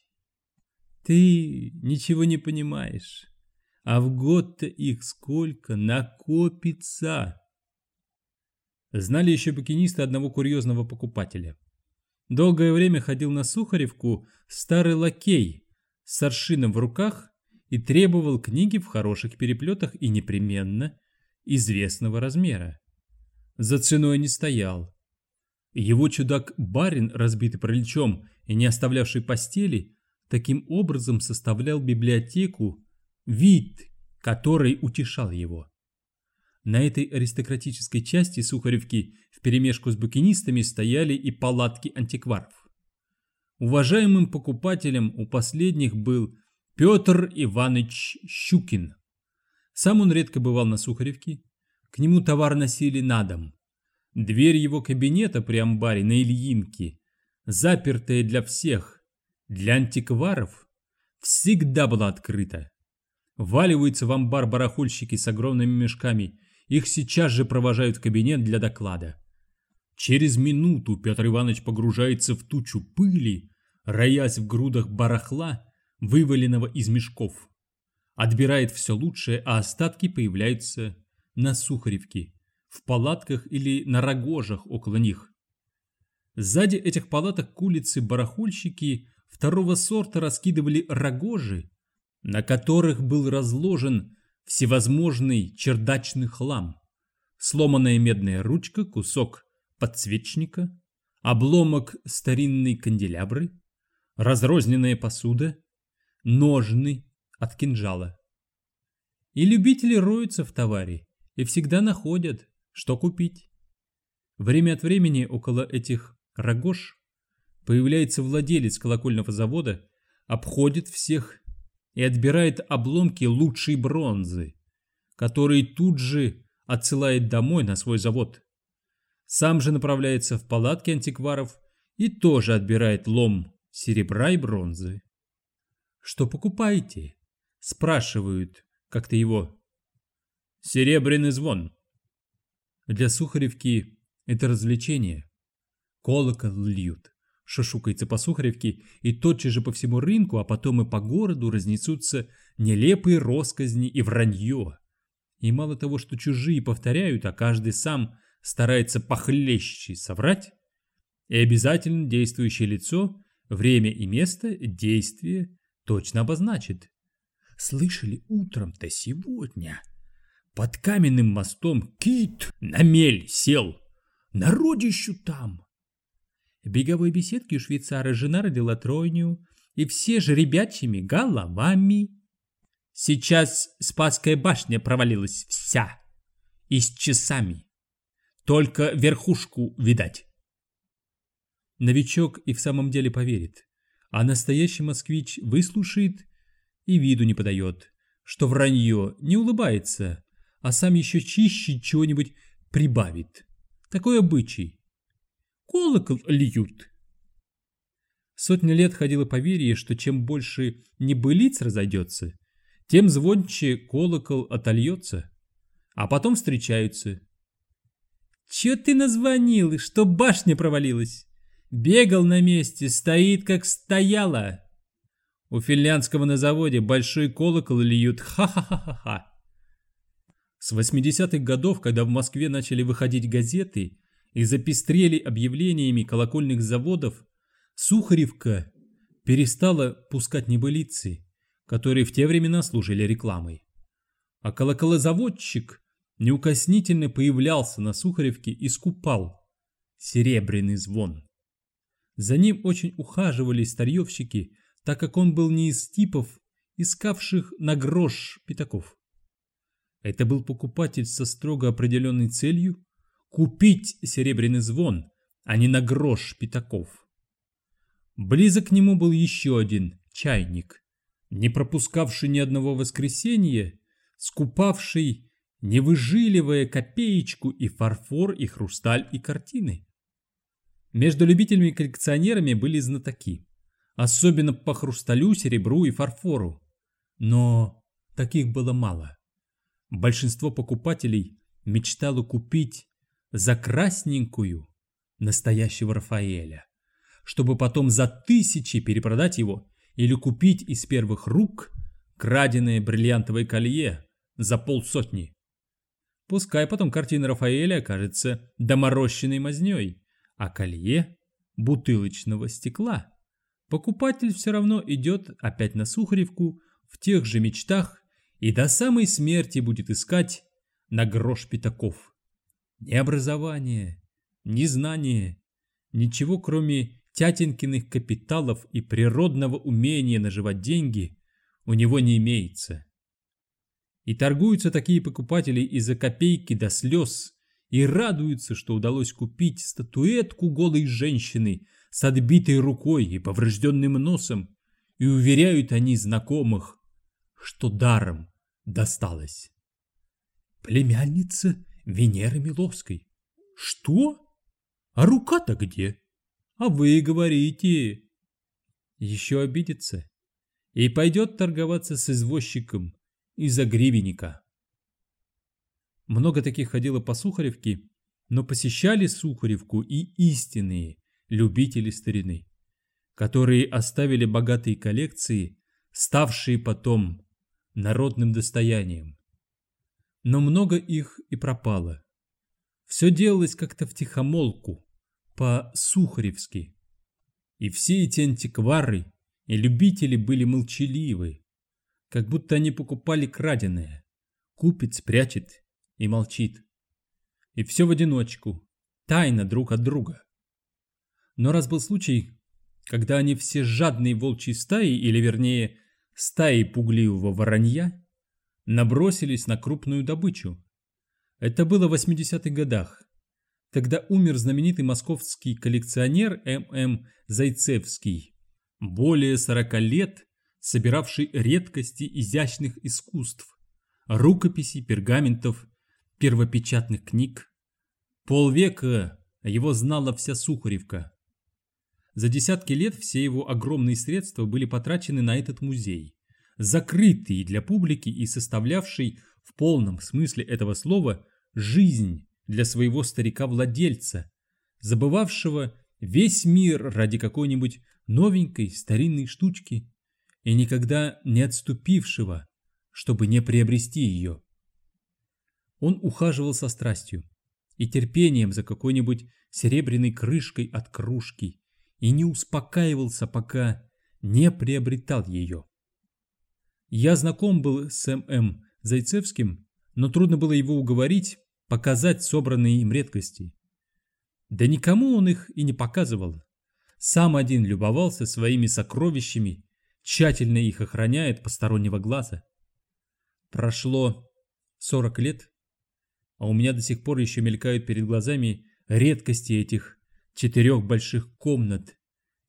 «Ты ничего не понимаешь, а в год-то их сколько накопится!» Знали еще букинисты одного курьезного покупателя. Долгое время ходил на Сухаревку старый лакей – с аршином в руках и требовал книги в хороших переплетах и непременно известного размера. за ценой не стоял. Его чудак-барин, разбитый параличом и не оставлявший постели, таким образом составлял библиотеку, вид, который утешал его. На этой аристократической части Сухаревки вперемешку с букинистами стояли и палатки антикваров. Уважаемым покупателем у последних был Петр Иванович Щукин. Сам он редко бывал на Сухаревке, к нему товар носили на дом. Дверь его кабинета при амбаре на Ильинке, запертая для всех, для антикваров, всегда была открыта. Валиваются в амбар барахольщики с огромными мешками, их сейчас же провожают в кабинет для доклада. Через минуту Петр Иванович погружается в тучу пыли, роясь в грудах барахла, вываленного из мешков. Отбирает все лучшее, а остатки появляются на Сухаревке, в палатках или на рогожах около них. Сзади этих палаток к улице барахольщики второго сорта раскидывали рогожи, на которых был разложен всевозможный чердачный хлам. Сломанная медная ручка, кусок подсвечника, обломок старинной канделябры, разрозненная посуда, ножны от кинжала. И любители роются в товаре и всегда находят, что купить. Время от времени около этих рогож появляется владелец колокольного завода, обходит всех и отбирает обломки лучшей бронзы, которые тут же отсылает домой на свой завод. Сам же направляется в палатки антикваров и тоже отбирает лом серебра и бронзы. «Что покупаете?» – спрашивают как-то его. «Серебряный звон». Для Сухаревки это развлечение. Колокол льют, шушукается по Сухаревке, и тотчас же по всему рынку, а потом и по городу разнесутся нелепые росказни и вранье. И мало того, что чужие повторяют, а каждый сам старается похлеще соврать, и обязательно действующее лицо, время и место действия точно обозначит. Слышали утром-то сегодня? Под каменным мостом кит на мель сел. Народищу там. В беговой беседке у швейцара жена родила тройню, и все же ребячьими головами. Сейчас Спасская башня провалилась вся, и с часами. Только верхушку видать. Новичок и в самом деле поверит, а настоящий москвич выслушает и виду не подает, что вранье не улыбается, а сам еще чище чего-нибудь прибавит. Такой обычай. Колокол льют. Сотни лет ходило поверье, что чем больше небылиц разойдется, тем звонче колокол отольется, а потом встречаются. Че ты назвонил, что башня провалилась? Бегал на месте, стоит как стояла. У финляндского на заводе большой колокол льют ха-ха-ха-ха. С 80-х годов, когда в Москве начали выходить газеты и запестрели объявлениями колокольных заводов, Сухаревка перестала пускать небылицы, которые в те времена служили рекламой. А колоколозаводчик неукоснительно появлялся на Сухаревке и скупал серебряный звон. За ним очень ухаживали старьевщики, так как он был не из типов, искавших на грош пятаков. Это был покупатель со строго определенной целью купить серебряный звон, а не на грош пятаков. Близок к нему был еще один чайник, не пропускавший ни одного воскресенья, скупавший, не выжиливая копеечку и фарфор, и хрусталь, и картины. Между любителями и коллекционерами были знатоки, особенно по хрусталю, серебру и фарфору. Но таких было мало. Большинство покупателей мечтало купить за красненькую настоящего Рафаэля, чтобы потом за тысячи перепродать его или купить из первых рук краденое бриллиантовое колье за полсотни. Пускай потом картина Рафаэля окажется доморощенной мазнёй, а колье бутылочного стекла. Покупатель все равно идет опять на Сухаревку в тех же мечтах и до самой смерти будет искать на грош пятаков. Ни образования, ни знания, ничего кроме тятенькиных капиталов и природного умения наживать деньги у него не имеется. И торгуются такие покупатели из-за копейки до слез и радуются, что удалось купить статуэтку голой женщины с отбитой рукой и поврежденным носом, и уверяют они знакомых, что даром досталось. Племянница Венеры Миловской. Что? А рука-то где? А вы говорите. Еще обидится и пойдет торговаться с извозчиком из-за гривенника. Много таких ходило по Сухаревке, но посещали Сухаревку и истинные любители старины, которые оставили богатые коллекции, ставшие потом народным достоянием. Но много их и пропало. Все делалось как-то втихомолку, по-сухаревски. И все эти антиквары и любители были молчаливы, как будто они покупали краденое. Купит, спрячет и молчит. И все в одиночку, тайно друг от друга. Но раз был случай, когда они все жадные волчьи стаи, или вернее, стаи пугливого воронья, набросились на крупную добычу. Это было в 80-х годах. Тогда умер знаменитый московский коллекционер М.М. Зайцевский, более 40 лет собиравший редкости изящных искусств, рукописей, пергаментов, первопечатных книг. Полвека его знала вся Сухаревка. За десятки лет все его огромные средства были потрачены на этот музей, закрытый для публики и составлявший в полном смысле этого слова жизнь для своего старика-владельца, забывавшего весь мир ради какой-нибудь новенькой старинной штучки и никогда не отступившего, чтобы не приобрести ее. Он ухаживал со страстью и терпением за какой-нибудь серебряной крышкой от кружки и не успокаивался, пока не приобретал ее. Я знаком был с М.М. Зайцевским, но трудно было его уговорить показать собранные им редкости. Да никому он их и не показывал. Сам один любовался своими сокровищами, тщательно их охраняет постороннего глаза. Прошло 40 лет, а у меня до сих пор еще мелькают перед глазами редкости этих четырех больших комнат,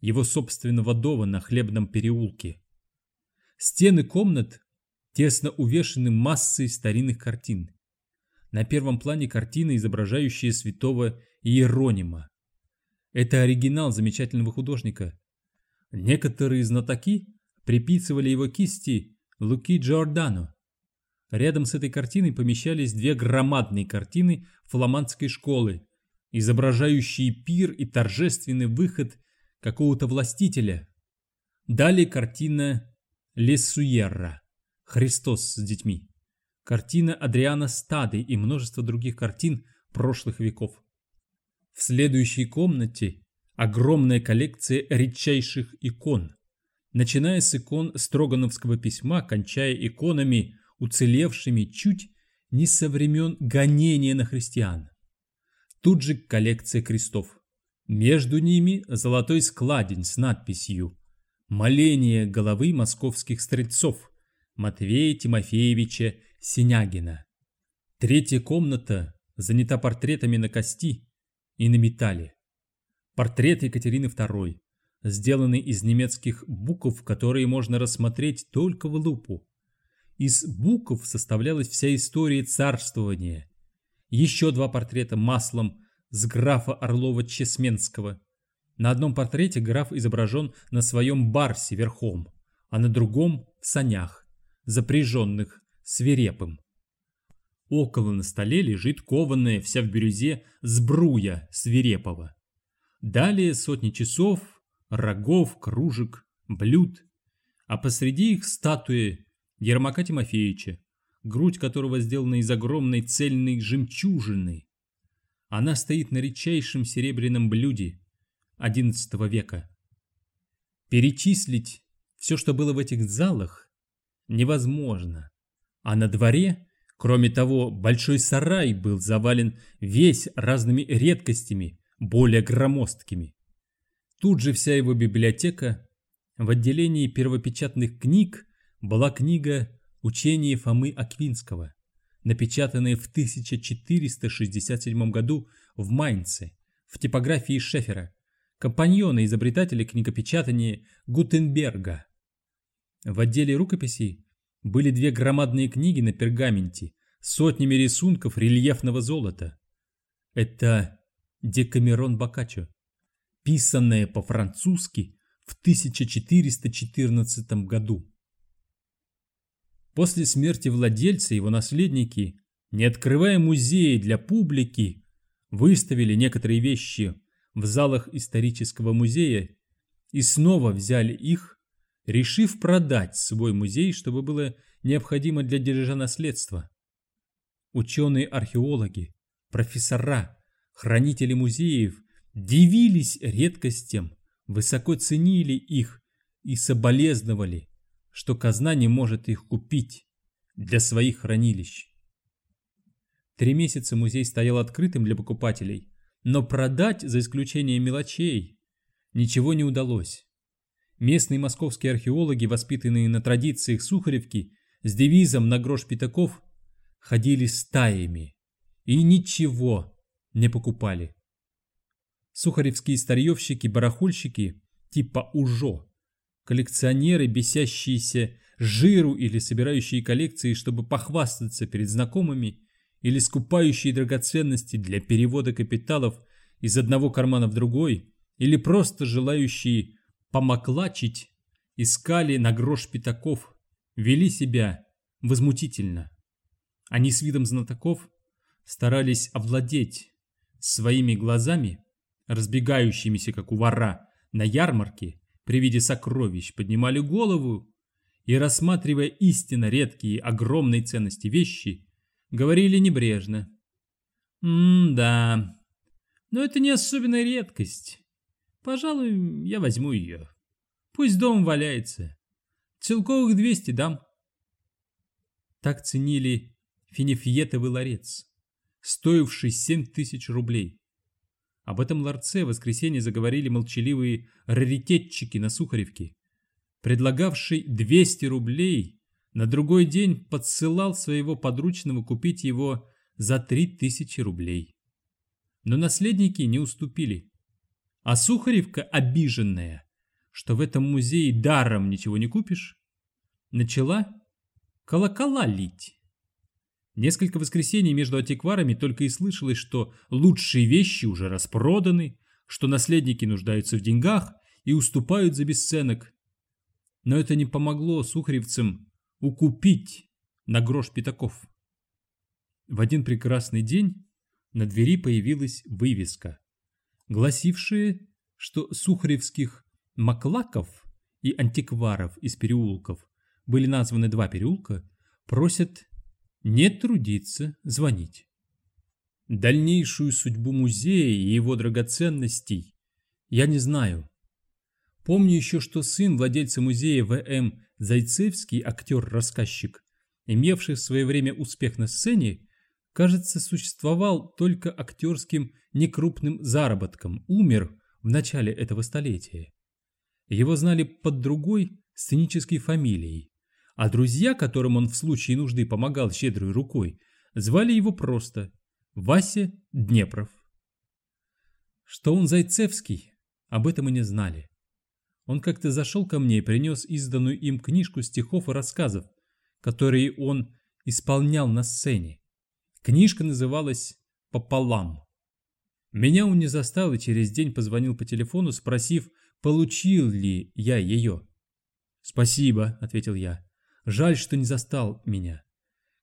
его собственного дома на хлебном переулке. Стены комнат тесно увешаны массой старинных картин. На первом плане картина, изображающая святого Иеронима. Это оригинал замечательного художника. Некоторые знатоки приписывали его кисти Луки Джордано. Рядом с этой картиной помещались две громадные картины фламандской школы, изображающие пир и торжественный выход какого-то властителя. Далее картина Лессуерра «Христос с детьми» картина Адриана Стады и множество других картин прошлых веков. В следующей комнате огромная коллекция редчайших икон, начиная с икон Строгановского письма, кончая иконами, уцелевшими чуть не со времен гонения на христиан. Тут же коллекция крестов. Между ними золотой складень с надписью «Моление головы московских стрельцов» Матвея Тимофеевича Синягина. Третья комната занята портретами на кости и на металле. Портрет Екатерины II, сделанный из немецких букв, которые можно рассмотреть только в лупу. Из букв составлялась вся история царствования. Еще два портрета маслом с графа Орлова-Чесменского. На одном портрете граф изображен на своем барсе верхом, а на другом – в санях, запряженных свирепым. Около на столе лежит кованная вся в бирюзе сбруя свирепого. Далее сотни часов, рогов, кружек, блюд, а посреди их статуи Ермака Тимофеевича, грудь которого сделана из огромной цельной жемчужины. Она стоит на редчайшем серебряном блюде XI века. Перечислить все, что было в этих залах, невозможно. А на дворе Кроме того, большой сарай был завален весь разными редкостями, более громоздкими. Тут же вся его библиотека. В отделении первопечатных книг была книга «Учение Фомы Аквинского», напечатанная в 1467 году в Майнце в типографии Шефера, компаньона изобретателя книгопечатания Гутенберга. В отделе рукописей были две громадные книги на пергаменте с сотнями рисунков рельефного золота. Это Декамерон Боккаччо, писанное по-французски в 1414 году. После смерти владельца его наследники, не открывая музеи для публики, выставили некоторые вещи в залах исторического музея и снова взяли их, решив продать свой музей, чтобы было необходимо для держа наследства. Ученые-археологи, профессора, Хранители музеев дивились редкостям, высоко ценили их и соболезновали, что казна не может их купить для своих хранилищ. Три месяца музей стоял открытым для покупателей, но продать, за исключением мелочей, ничего не удалось. Местные московские археологи, воспитанные на традициях Сухаревки, с девизом «на грош пятаков», ходили стаями и ничего не покупали. Сухаревские старьевщики, барахольщики типа УЖО, коллекционеры, бесящиеся жиру или собирающие коллекции, чтобы похвастаться перед знакомыми, или скупающие драгоценности для перевода капиталов из одного кармана в другой, или просто желающие помоклачить, искали на грош пятаков, вели себя возмутительно. Они с видом знатоков старались овладеть своими глазами, разбегающимися, как у вора, на ярмарке, при виде сокровищ, поднимали голову и, рассматривая истинно редкие, огромной ценности вещи, говорили небрежно. «М-да, но это не особенная редкость. Пожалуй, я возьму ее. Пусть дом валяется. Целковых двести дам». Так ценили финифьетовый ларец стоивший 7 тысяч рублей. Об этом ларце в воскресенье заговорили молчаливые раритетчики на Сухаревке. Предлагавший 200 рублей, на другой день подсылал своего подручного купить его за 3000 рублей. Но наследники не уступили. А Сухаревка, обиженная, что в этом музее даром ничего не купишь, начала колокола лить. Несколько воскресений между антикварами только и слышалось, что лучшие вещи уже распроданы, что наследники нуждаются в деньгах и уступают за бесценок. Но это не помогло сухаревцам укупить на грош пятаков. В один прекрасный день на двери появилась вывеска, гласившая, что сухаревских маклаков и антикваров из переулков были названы два переулка, просят не трудиться звонить. Дальнейшую судьбу музея и его драгоценностей я не знаю. Помню еще, что сын владельца музея В.М. Зайцевский, актер-рассказчик, имевший в свое время успех на сцене, кажется, существовал только актерским некрупным заработком, умер в начале этого столетия. Его знали под другой сценической фамилией а друзья, которым он в случае нужды помогал щедрой рукой, звали его просто Вася Днепров. Что он Зайцевский, об этом и не знали. Он как-то зашел ко мне и принес изданную им книжку стихов и рассказов, которые он исполнял на сцене. Книжка называлась «Пополам». Меня он не застал и через день позвонил по телефону, спросив, получил ли я ее. «Спасибо», — ответил я. Жаль, что не застал меня.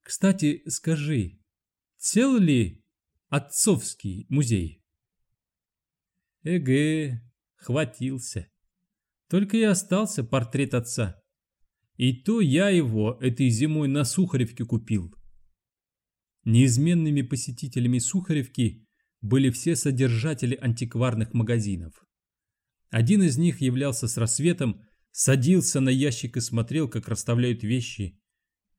Кстати, скажи, цел ли отцовский музей? Эге, хватился. Только и остался портрет отца. И то я его этой зимой на Сухаревке купил. Неизменными посетителями Сухаревки были все содержатели антикварных магазинов. Один из них являлся с рассветом садился на ящик и смотрел, как расставляют вещи.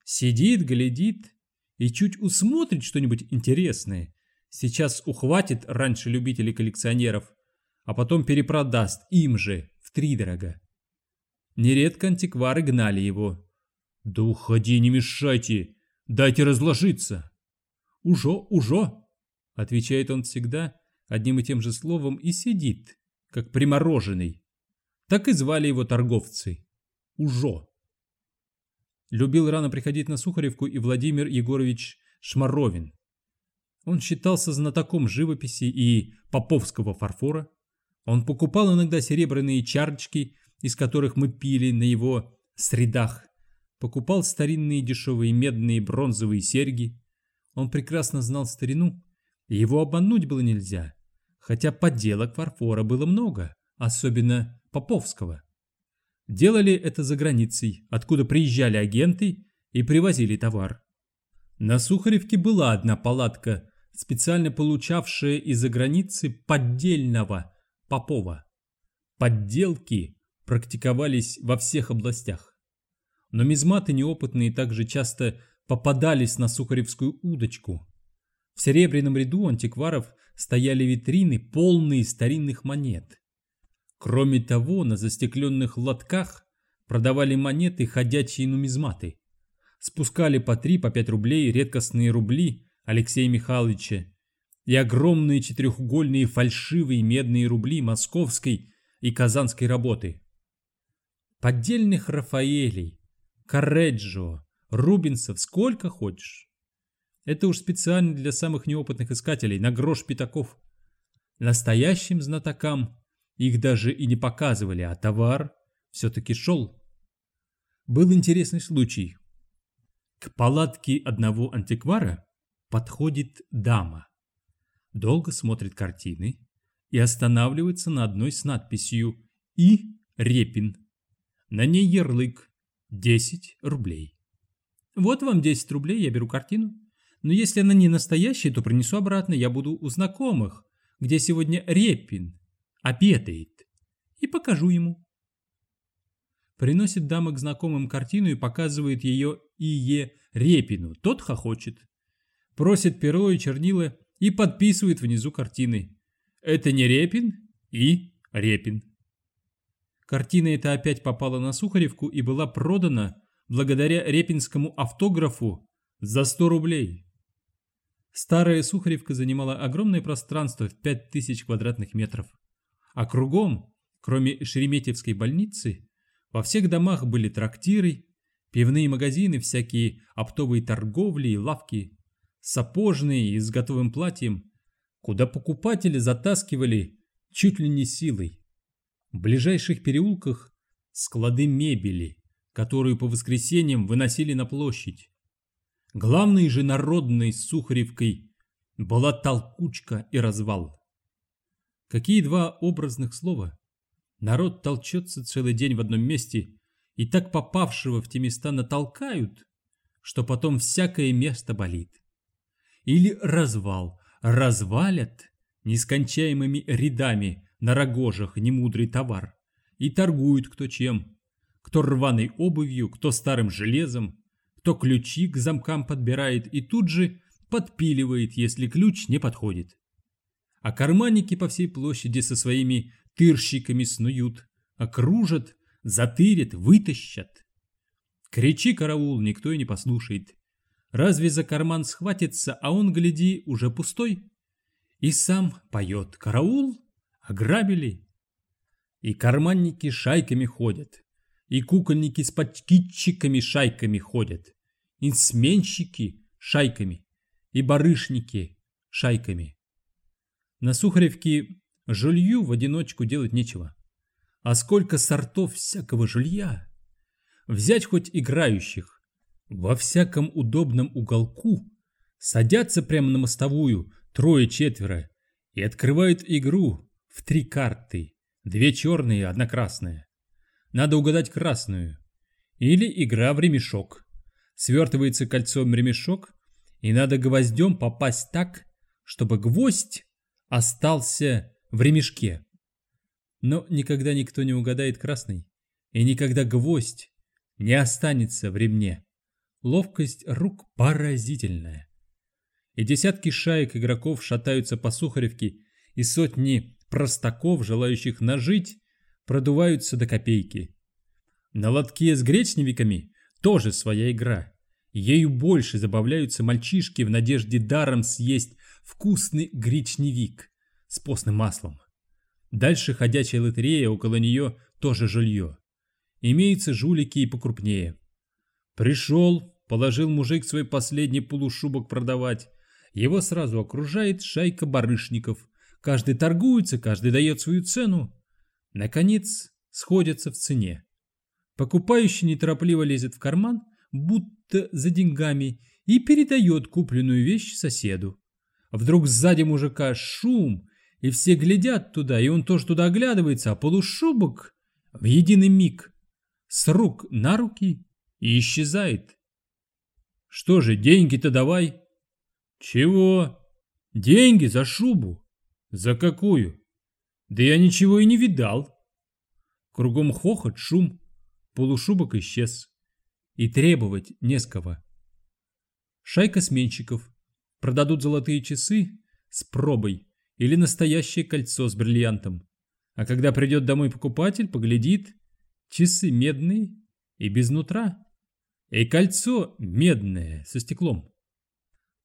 Сидит, глядит и чуть усмотрит что-нибудь интересное. Сейчас ухватит раньше любителей коллекционеров, а потом перепродаст им же втридорога. Нередко антиквары гнали его. «Да уходи, не мешайте! Дайте разложиться!» «Ужо, ужо!» — отвечает он всегда одним и тем же словом и сидит, как примороженный. Так и звали его торговцы. Ужо. Любил рано приходить на Сухаревку и Владимир Егорович Шмаровин. Он считался знатоком живописи и поповского фарфора. Он покупал иногда серебряные чарочки, из которых мы пили на его средах. Покупал старинные дешевые медные бронзовые серьги. Он прекрасно знал старину, и его обмануть было нельзя. Хотя подделок фарфора было много, особенно поповского. Делали это за границей, откуда приезжали агенты и привозили товар. На Сухаревке была одна палатка, специально получавшая из-за границы поддельного Попова. Подделки практиковались во всех областях. Но мизматы неопытные также часто попадались на Сухаревскую удочку. В серебряном ряду антикваров стояли витрины, полные старинных монет. Кроме того, на застекленных лотках продавали монеты ходячие нумизматы. Спускали по три, по пять рублей редкостные рубли Алексея Михайловича и огромные четырехугольные фальшивые медные рубли московской и казанской работы. Поддельных Рафаэлей, Корреджо, Рубинсов сколько хочешь. Это уж специально для самых неопытных искателей, на грош пятаков. Настоящим знатокам их даже и не показывали, а товар все-таки шел. Был интересный случай. К палатке одного антиквара подходит дама. Долго смотрит картины и останавливается на одной с надписью «И. Репин». На ней ярлык «10 рублей». Вот вам 10 рублей, я беру картину. Но если она не настоящая, то принесу обратно, я буду у знакомых, где сегодня Репин обедает, и покажу ему. Приносит дама к знакомым картину и показывает ее Ие Репину. Тот хохочет. Просит перо и чернила и подписывает внизу картины. Это не Репин и Репин. Картина эта опять попала на Сухаревку и была продана благодаря репинскому автографу за 100 рублей. Старая Сухаревка занимала огромное пространство в 5000 квадратных метров. А кругом, кроме Шереметьевской больницы, во всех домах были трактиры, пивные магазины, всякие оптовые торговли и лавки, сапожные и с готовым платьем, куда покупатели затаскивали чуть ли не силой. В ближайших переулках склады мебели, которую по воскресеньям выносили на площадь. Главной же народной Сухаревкой была толкучка и развал. Какие два образных слова? Народ толчется целый день в одном месте, и так попавшего в те места натолкают, что потом всякое место болит. Или развал, развалят нескончаемыми рядами на рогожах немудрый товар и торгуют кто чем, кто рваной обувью, кто старым железом, кто ключи к замкам подбирает и тут же подпиливает, если ключ не подходит а карманники по всей площади со своими тырщиками снуют, окружат, затырят, вытащат. Кричи, караул, никто и не послушает. Разве за карман схватится, а он, гляди, уже пустой? И сам поет «Караул! Ограбили!» И карманники шайками ходят, и кукольники с подкидчиками шайками ходят, и сменщики шайками, и барышники шайками. На Сухаревке жулью в одиночку делать нечего. А сколько сортов всякого жулья! Взять хоть играющих. Во всяком удобном уголку садятся прямо на мостовую трое-четверо и открывают игру в три карты. Две черные, одна красная. Надо угадать красную. Или игра в ремешок. Свертывается кольцом ремешок, и надо гвоздем попасть так, чтобы гвоздь остался в ремешке. Но никогда никто не угадает красный, и никогда гвоздь не останется в ремне. Ловкость рук поразительная. И десятки шаек игроков шатаются по Сухаревке, и сотни простаков, желающих нажить, продуваются до копейки. На лотке с гречневиками тоже своя игра. Ею больше забавляются мальчишки в надежде даром съесть вкусный гречневик с постным маслом. Дальше ходячая лотерея, около нее тоже жилье. Имеются жулики и покрупнее. Пришел, положил мужик свой последний полушубок продавать. Его сразу окружает шайка барышников. Каждый торгуется, каждый дает свою цену. Наконец, сходятся в цене. Покупающий неторопливо лезет в карман, будто за деньгами, и передает купленную вещь соседу. Вдруг сзади мужика шум, и все глядят туда, и он тоже туда оглядывается, а полушубок в единый миг с рук на руки и исчезает. Что же, деньги-то давай. Чего? Деньги за шубу. За какую? Да я ничего и не видал. Кругом хохот, шум, полушубок исчез. И требовать не с кого. Шайка сменщиков продадут золотые часы с пробой или настоящее кольцо с бриллиантом. А когда придет домой покупатель, поглядит, часы медные и без нутра, и кольцо медное со стеклом.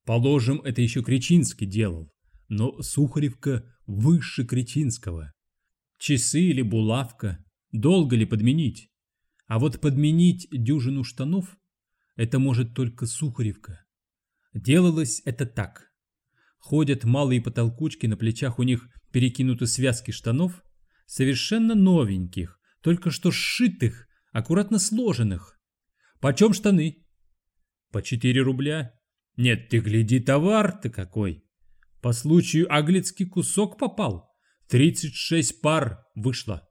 Положим, это еще Кричинский делал, но Сухаревка выше Кричинского. Часы или булавка, долго ли подменить? А вот подменить дюжину штанов – это может только Сухаревка. Делалось это так. Ходят малые потолкучки, на плечах у них перекинуты связки штанов, совершенно новеньких, только что сшитых, аккуратно сложенных. Почем штаны? По 4 рубля. Нет, ты гляди, товар-то какой. По случаю аглицкий кусок попал. 36 пар вышло.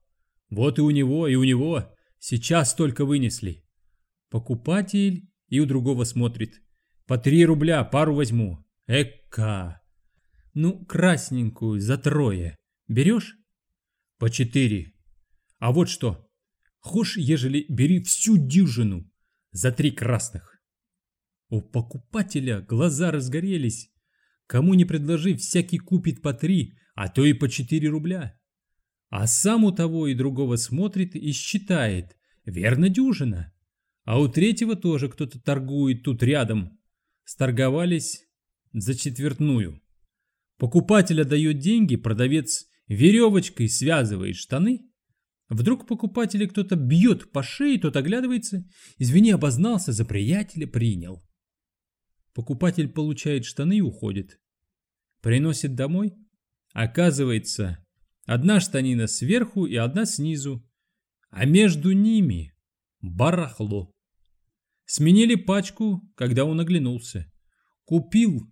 Вот и у него, и у него. Сейчас только вынесли. Покупатель и у другого смотрит. По 3 рубля пару возьму. Эка. Ну, красненькую за трое. Берешь? По 4. А вот что. Хошь, ежели бери всю дюжину за три красных. У покупателя глаза разгорелись. Кому не предложи, всякий купит по три, а то и по четыре рубля. А сам у того и другого смотрит и считает. Верно, дюжина. А у третьего тоже кто-то торгует тут рядом. Сторговались за четвертную. Покупатель отдает деньги, продавец веревочкой связывает штаны, Вдруг покупателя кто-то бьет по шее, тот оглядывается. Извини, обознался, за приятеля принял. Покупатель получает штаны и уходит. Приносит домой. Оказывается, одна штанина сверху и одна снизу. А между ними барахло. Сменили пачку, когда он оглянулся. Купил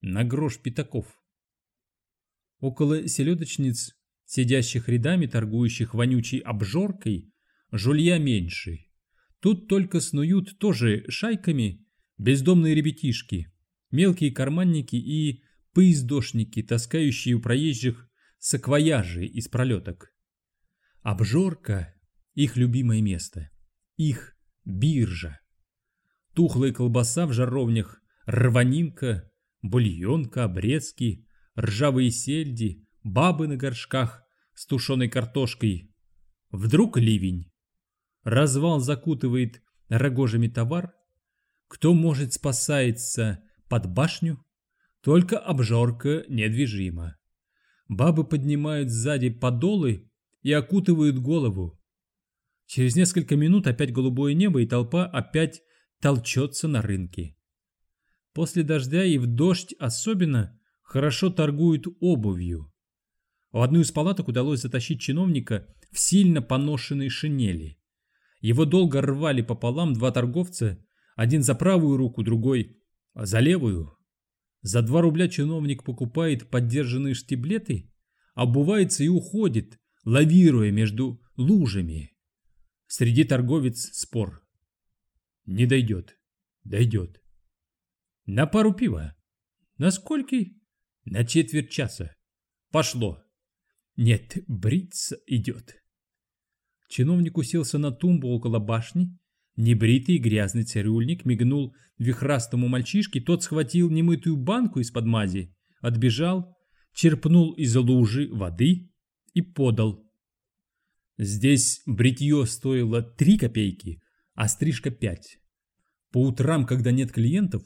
на грош пятаков. Около селедочниц сидящих рядами, торгующих вонючей обжоркой, жулья меньше. Тут только снуют тоже шайками бездомные ребятишки, мелкие карманники и поездошники, таскающие у проезжих саквояжи из пролеток. Обжорка – их любимое место, их биржа. Тухлая колбаса в жаровнях, рванинка, бульонка, обрезки, ржавые сельди, бабы на горшках, с тушеной картошкой. Вдруг ливень. Развал закутывает рогожами товар. Кто может спасается под башню? Только обжорка недвижима. Бабы поднимают сзади подолы и окутывают голову. Через несколько минут опять голубое небо и толпа опять толчется на рынке. После дождя и в дождь особенно хорошо торгуют обувью. В одну из палаток удалось затащить чиновника в сильно поношенной шинели. Его долго рвали пополам два торговца, один за правую руку, другой за левую. За два рубля чиновник покупает поддержанные штиблеты, обувается и уходит, лавируя между лужами. Среди торговец спор. Не дойдет. Дойдет. На пару пива. На сколько? На четверть часа. Пошло. Нет, бриться идет. Чиновник уселся на тумбу около башни, Небритый грязный цирюльник мигнул вихрастому мальчишке, тот схватил немытую банку из-под мази, отбежал, черпнул из лужи воды и подал. Здесь бритье стоило три копейки, а стрижка пять. По утрам, когда нет клиентов,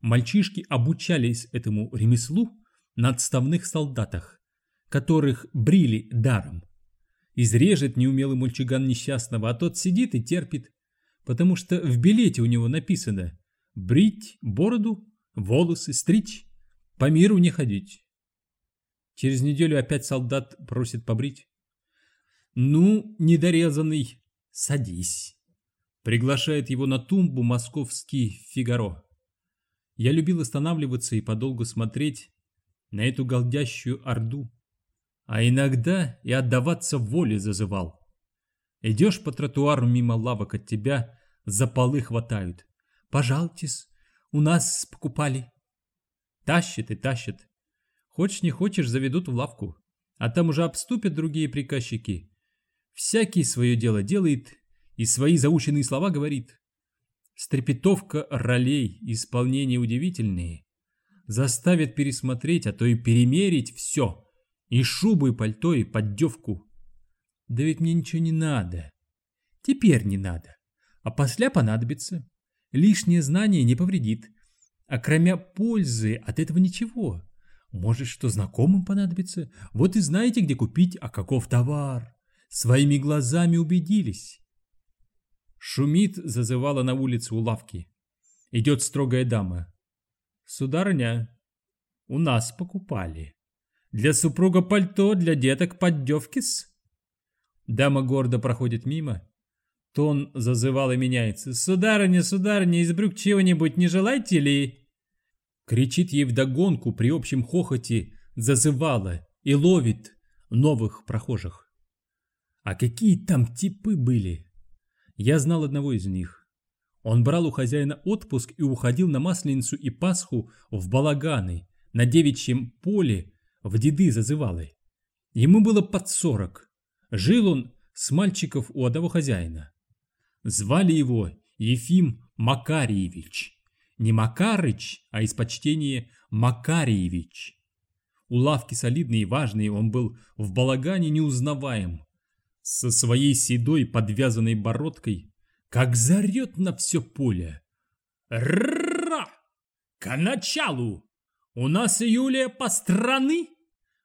мальчишки обучались этому ремеслу на отставных солдатах, которых брили даром. Изрежет неумелый мальчуган несчастного, а тот сидит и терпит, потому что в билете у него написано «брить бороду, волосы стричь, по миру не ходить». Через неделю опять солдат просит побрить. «Ну, недорезанный, садись». Приглашает его на тумбу московский «Фигаро». Я любил останавливаться и подолгу смотреть на эту голдящую орду, а иногда и отдаваться воле зазывал. Идешь по тротуару мимо лавок от тебя, за полы хватают. Пожалтесь, у нас покупали. Тащит и тащит. Хочешь не хочешь, заведут в лавку, а там уже обступят другие приказчики. Всякий свое дело делает и свои заученные слова говорит. Стрепетовка ролей, исполнение удивительные, заставит пересмотреть, а то и перемерить все, и шубу, и пальто, и поддевку. Да ведь мне ничего не надо. Теперь не надо. А после понадобится. Лишнее знание не повредит. А кроме пользы от этого ничего. Может, что знакомым понадобится. Вот и знаете, где купить, а каков товар. Своими глазами убедились. Шумит, зазывала на улице у лавки. Идет строгая дама. Сударыня, у нас покупали. Для супруга пальто, для деток поддевки-с. Дама гордо проходит мимо. Тон зазывал и меняется. «Сударыня, сударыня, из брюк чего-нибудь не желаете ли?» Кричит ей вдогонку при общем хохоте, зазывала и ловит новых прохожих. А какие там типы были? Я знал одного из них. Он брал у хозяина отпуск и уходил на Масленицу и Пасху в балаганы, на девичьем поле, в деды зазывалы. Ему было под сорок. Жил он с мальчиков у одного хозяина. Звали его Ефим Макарьевич. Не Макарыч, а из почтения Макарьевич. У лавки солидный и важный он был в балагане неузнаваем. Со своей седой подвязанной бородкой, как зарет на все поле. Ра! К началу! У нас Юлия по страны,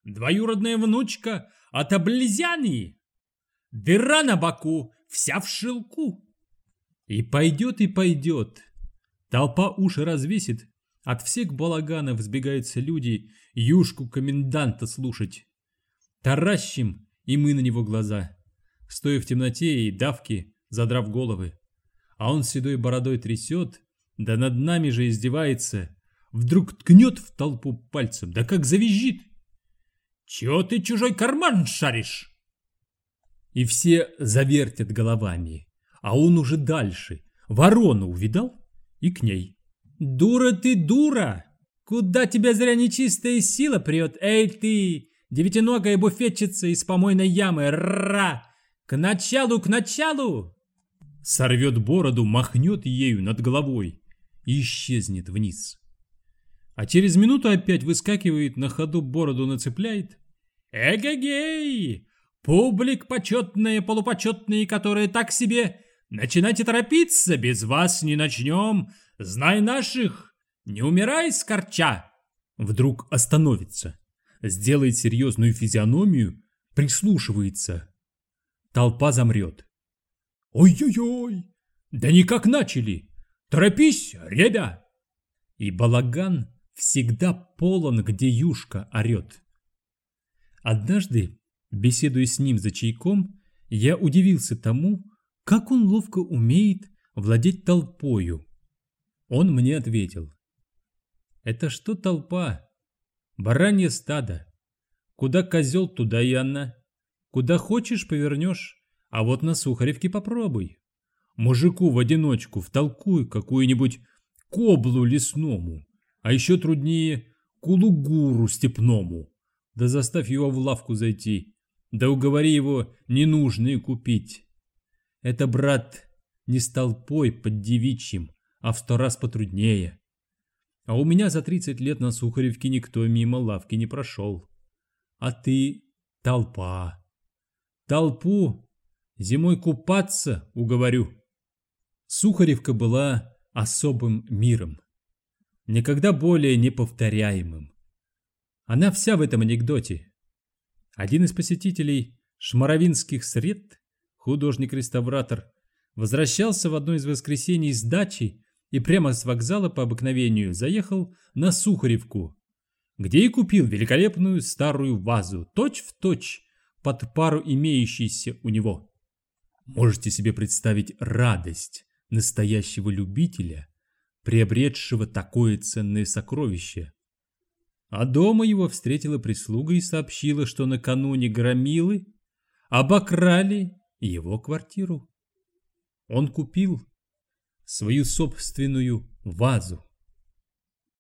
двоюродная внучка от облезяний. Дыра на боку, вся в шелку. И пойдет, и пойдет. Толпа уши развесит. От всех балаганов сбегаются люди юшку коменданта слушать. Таращим, и мы на него глаза. Стоя в темноте и давке, задрав головы. А он седой бородой трясет, да над нами же издевается. Вдруг ткнет в толпу пальцем, да как завизжит. «Чего ты чужой карман шаришь?» и все завертят головами. А он уже дальше. Ворону увидал и к ней. «Дура ты, дура! Куда тебя зря нечистая сила прет? Эй ты, девятиногая буфетчица из помойной ямы! Ра! К началу, к началу!» Сорвет бороду, махнет ею над головой и исчезнет вниз. А через минуту опять выскакивает, на ходу бороду нацепляет. «Эгегей! Публик почетные, полупочетные, которые так себе... Начинайте торопиться, без вас не начнем. Знай наших, не умирай, скорча. Вдруг остановится, сделает серьезную физиономию, прислушивается. Толпа замрет. Ой-ой-ой, да никак начали. Торопись, ребя. И балаган всегда полон, где юшка орет. Однажды Беседуя с ним за чайком, я удивился тому, как он ловко умеет владеть толпою. Он мне ответил. Это что толпа? Баранье стадо. Куда козел, туда и она. Куда хочешь, повернешь. А вот на Сухаревке попробуй. Мужику в одиночку втолкуй какую-нибудь коблу лесному. А еще труднее кулугуру степному. Да заставь его в лавку зайти да уговори его ненужные купить. Это, брат, не с толпой под девичьим, а в сто раз потруднее. А у меня за 30 лет на Сухаревке никто мимо лавки не прошел. А ты — толпа. Толпу зимой купаться уговорю. Сухаревка была особым миром, никогда более неповторяемым. Она вся в этом анекдоте. Один из посетителей шмаровинских сред, художник-реставратор, возвращался в одно из воскресений с дачи и прямо с вокзала по обыкновению заехал на Сухаревку, где и купил великолепную старую вазу, точь-в-точь точь под пару имеющейся у него. Можете себе представить радость настоящего любителя, приобретшего такое ценное сокровище. А дома его встретила прислуга и сообщила, что накануне громилы обокрали его квартиру. Он купил свою собственную вазу.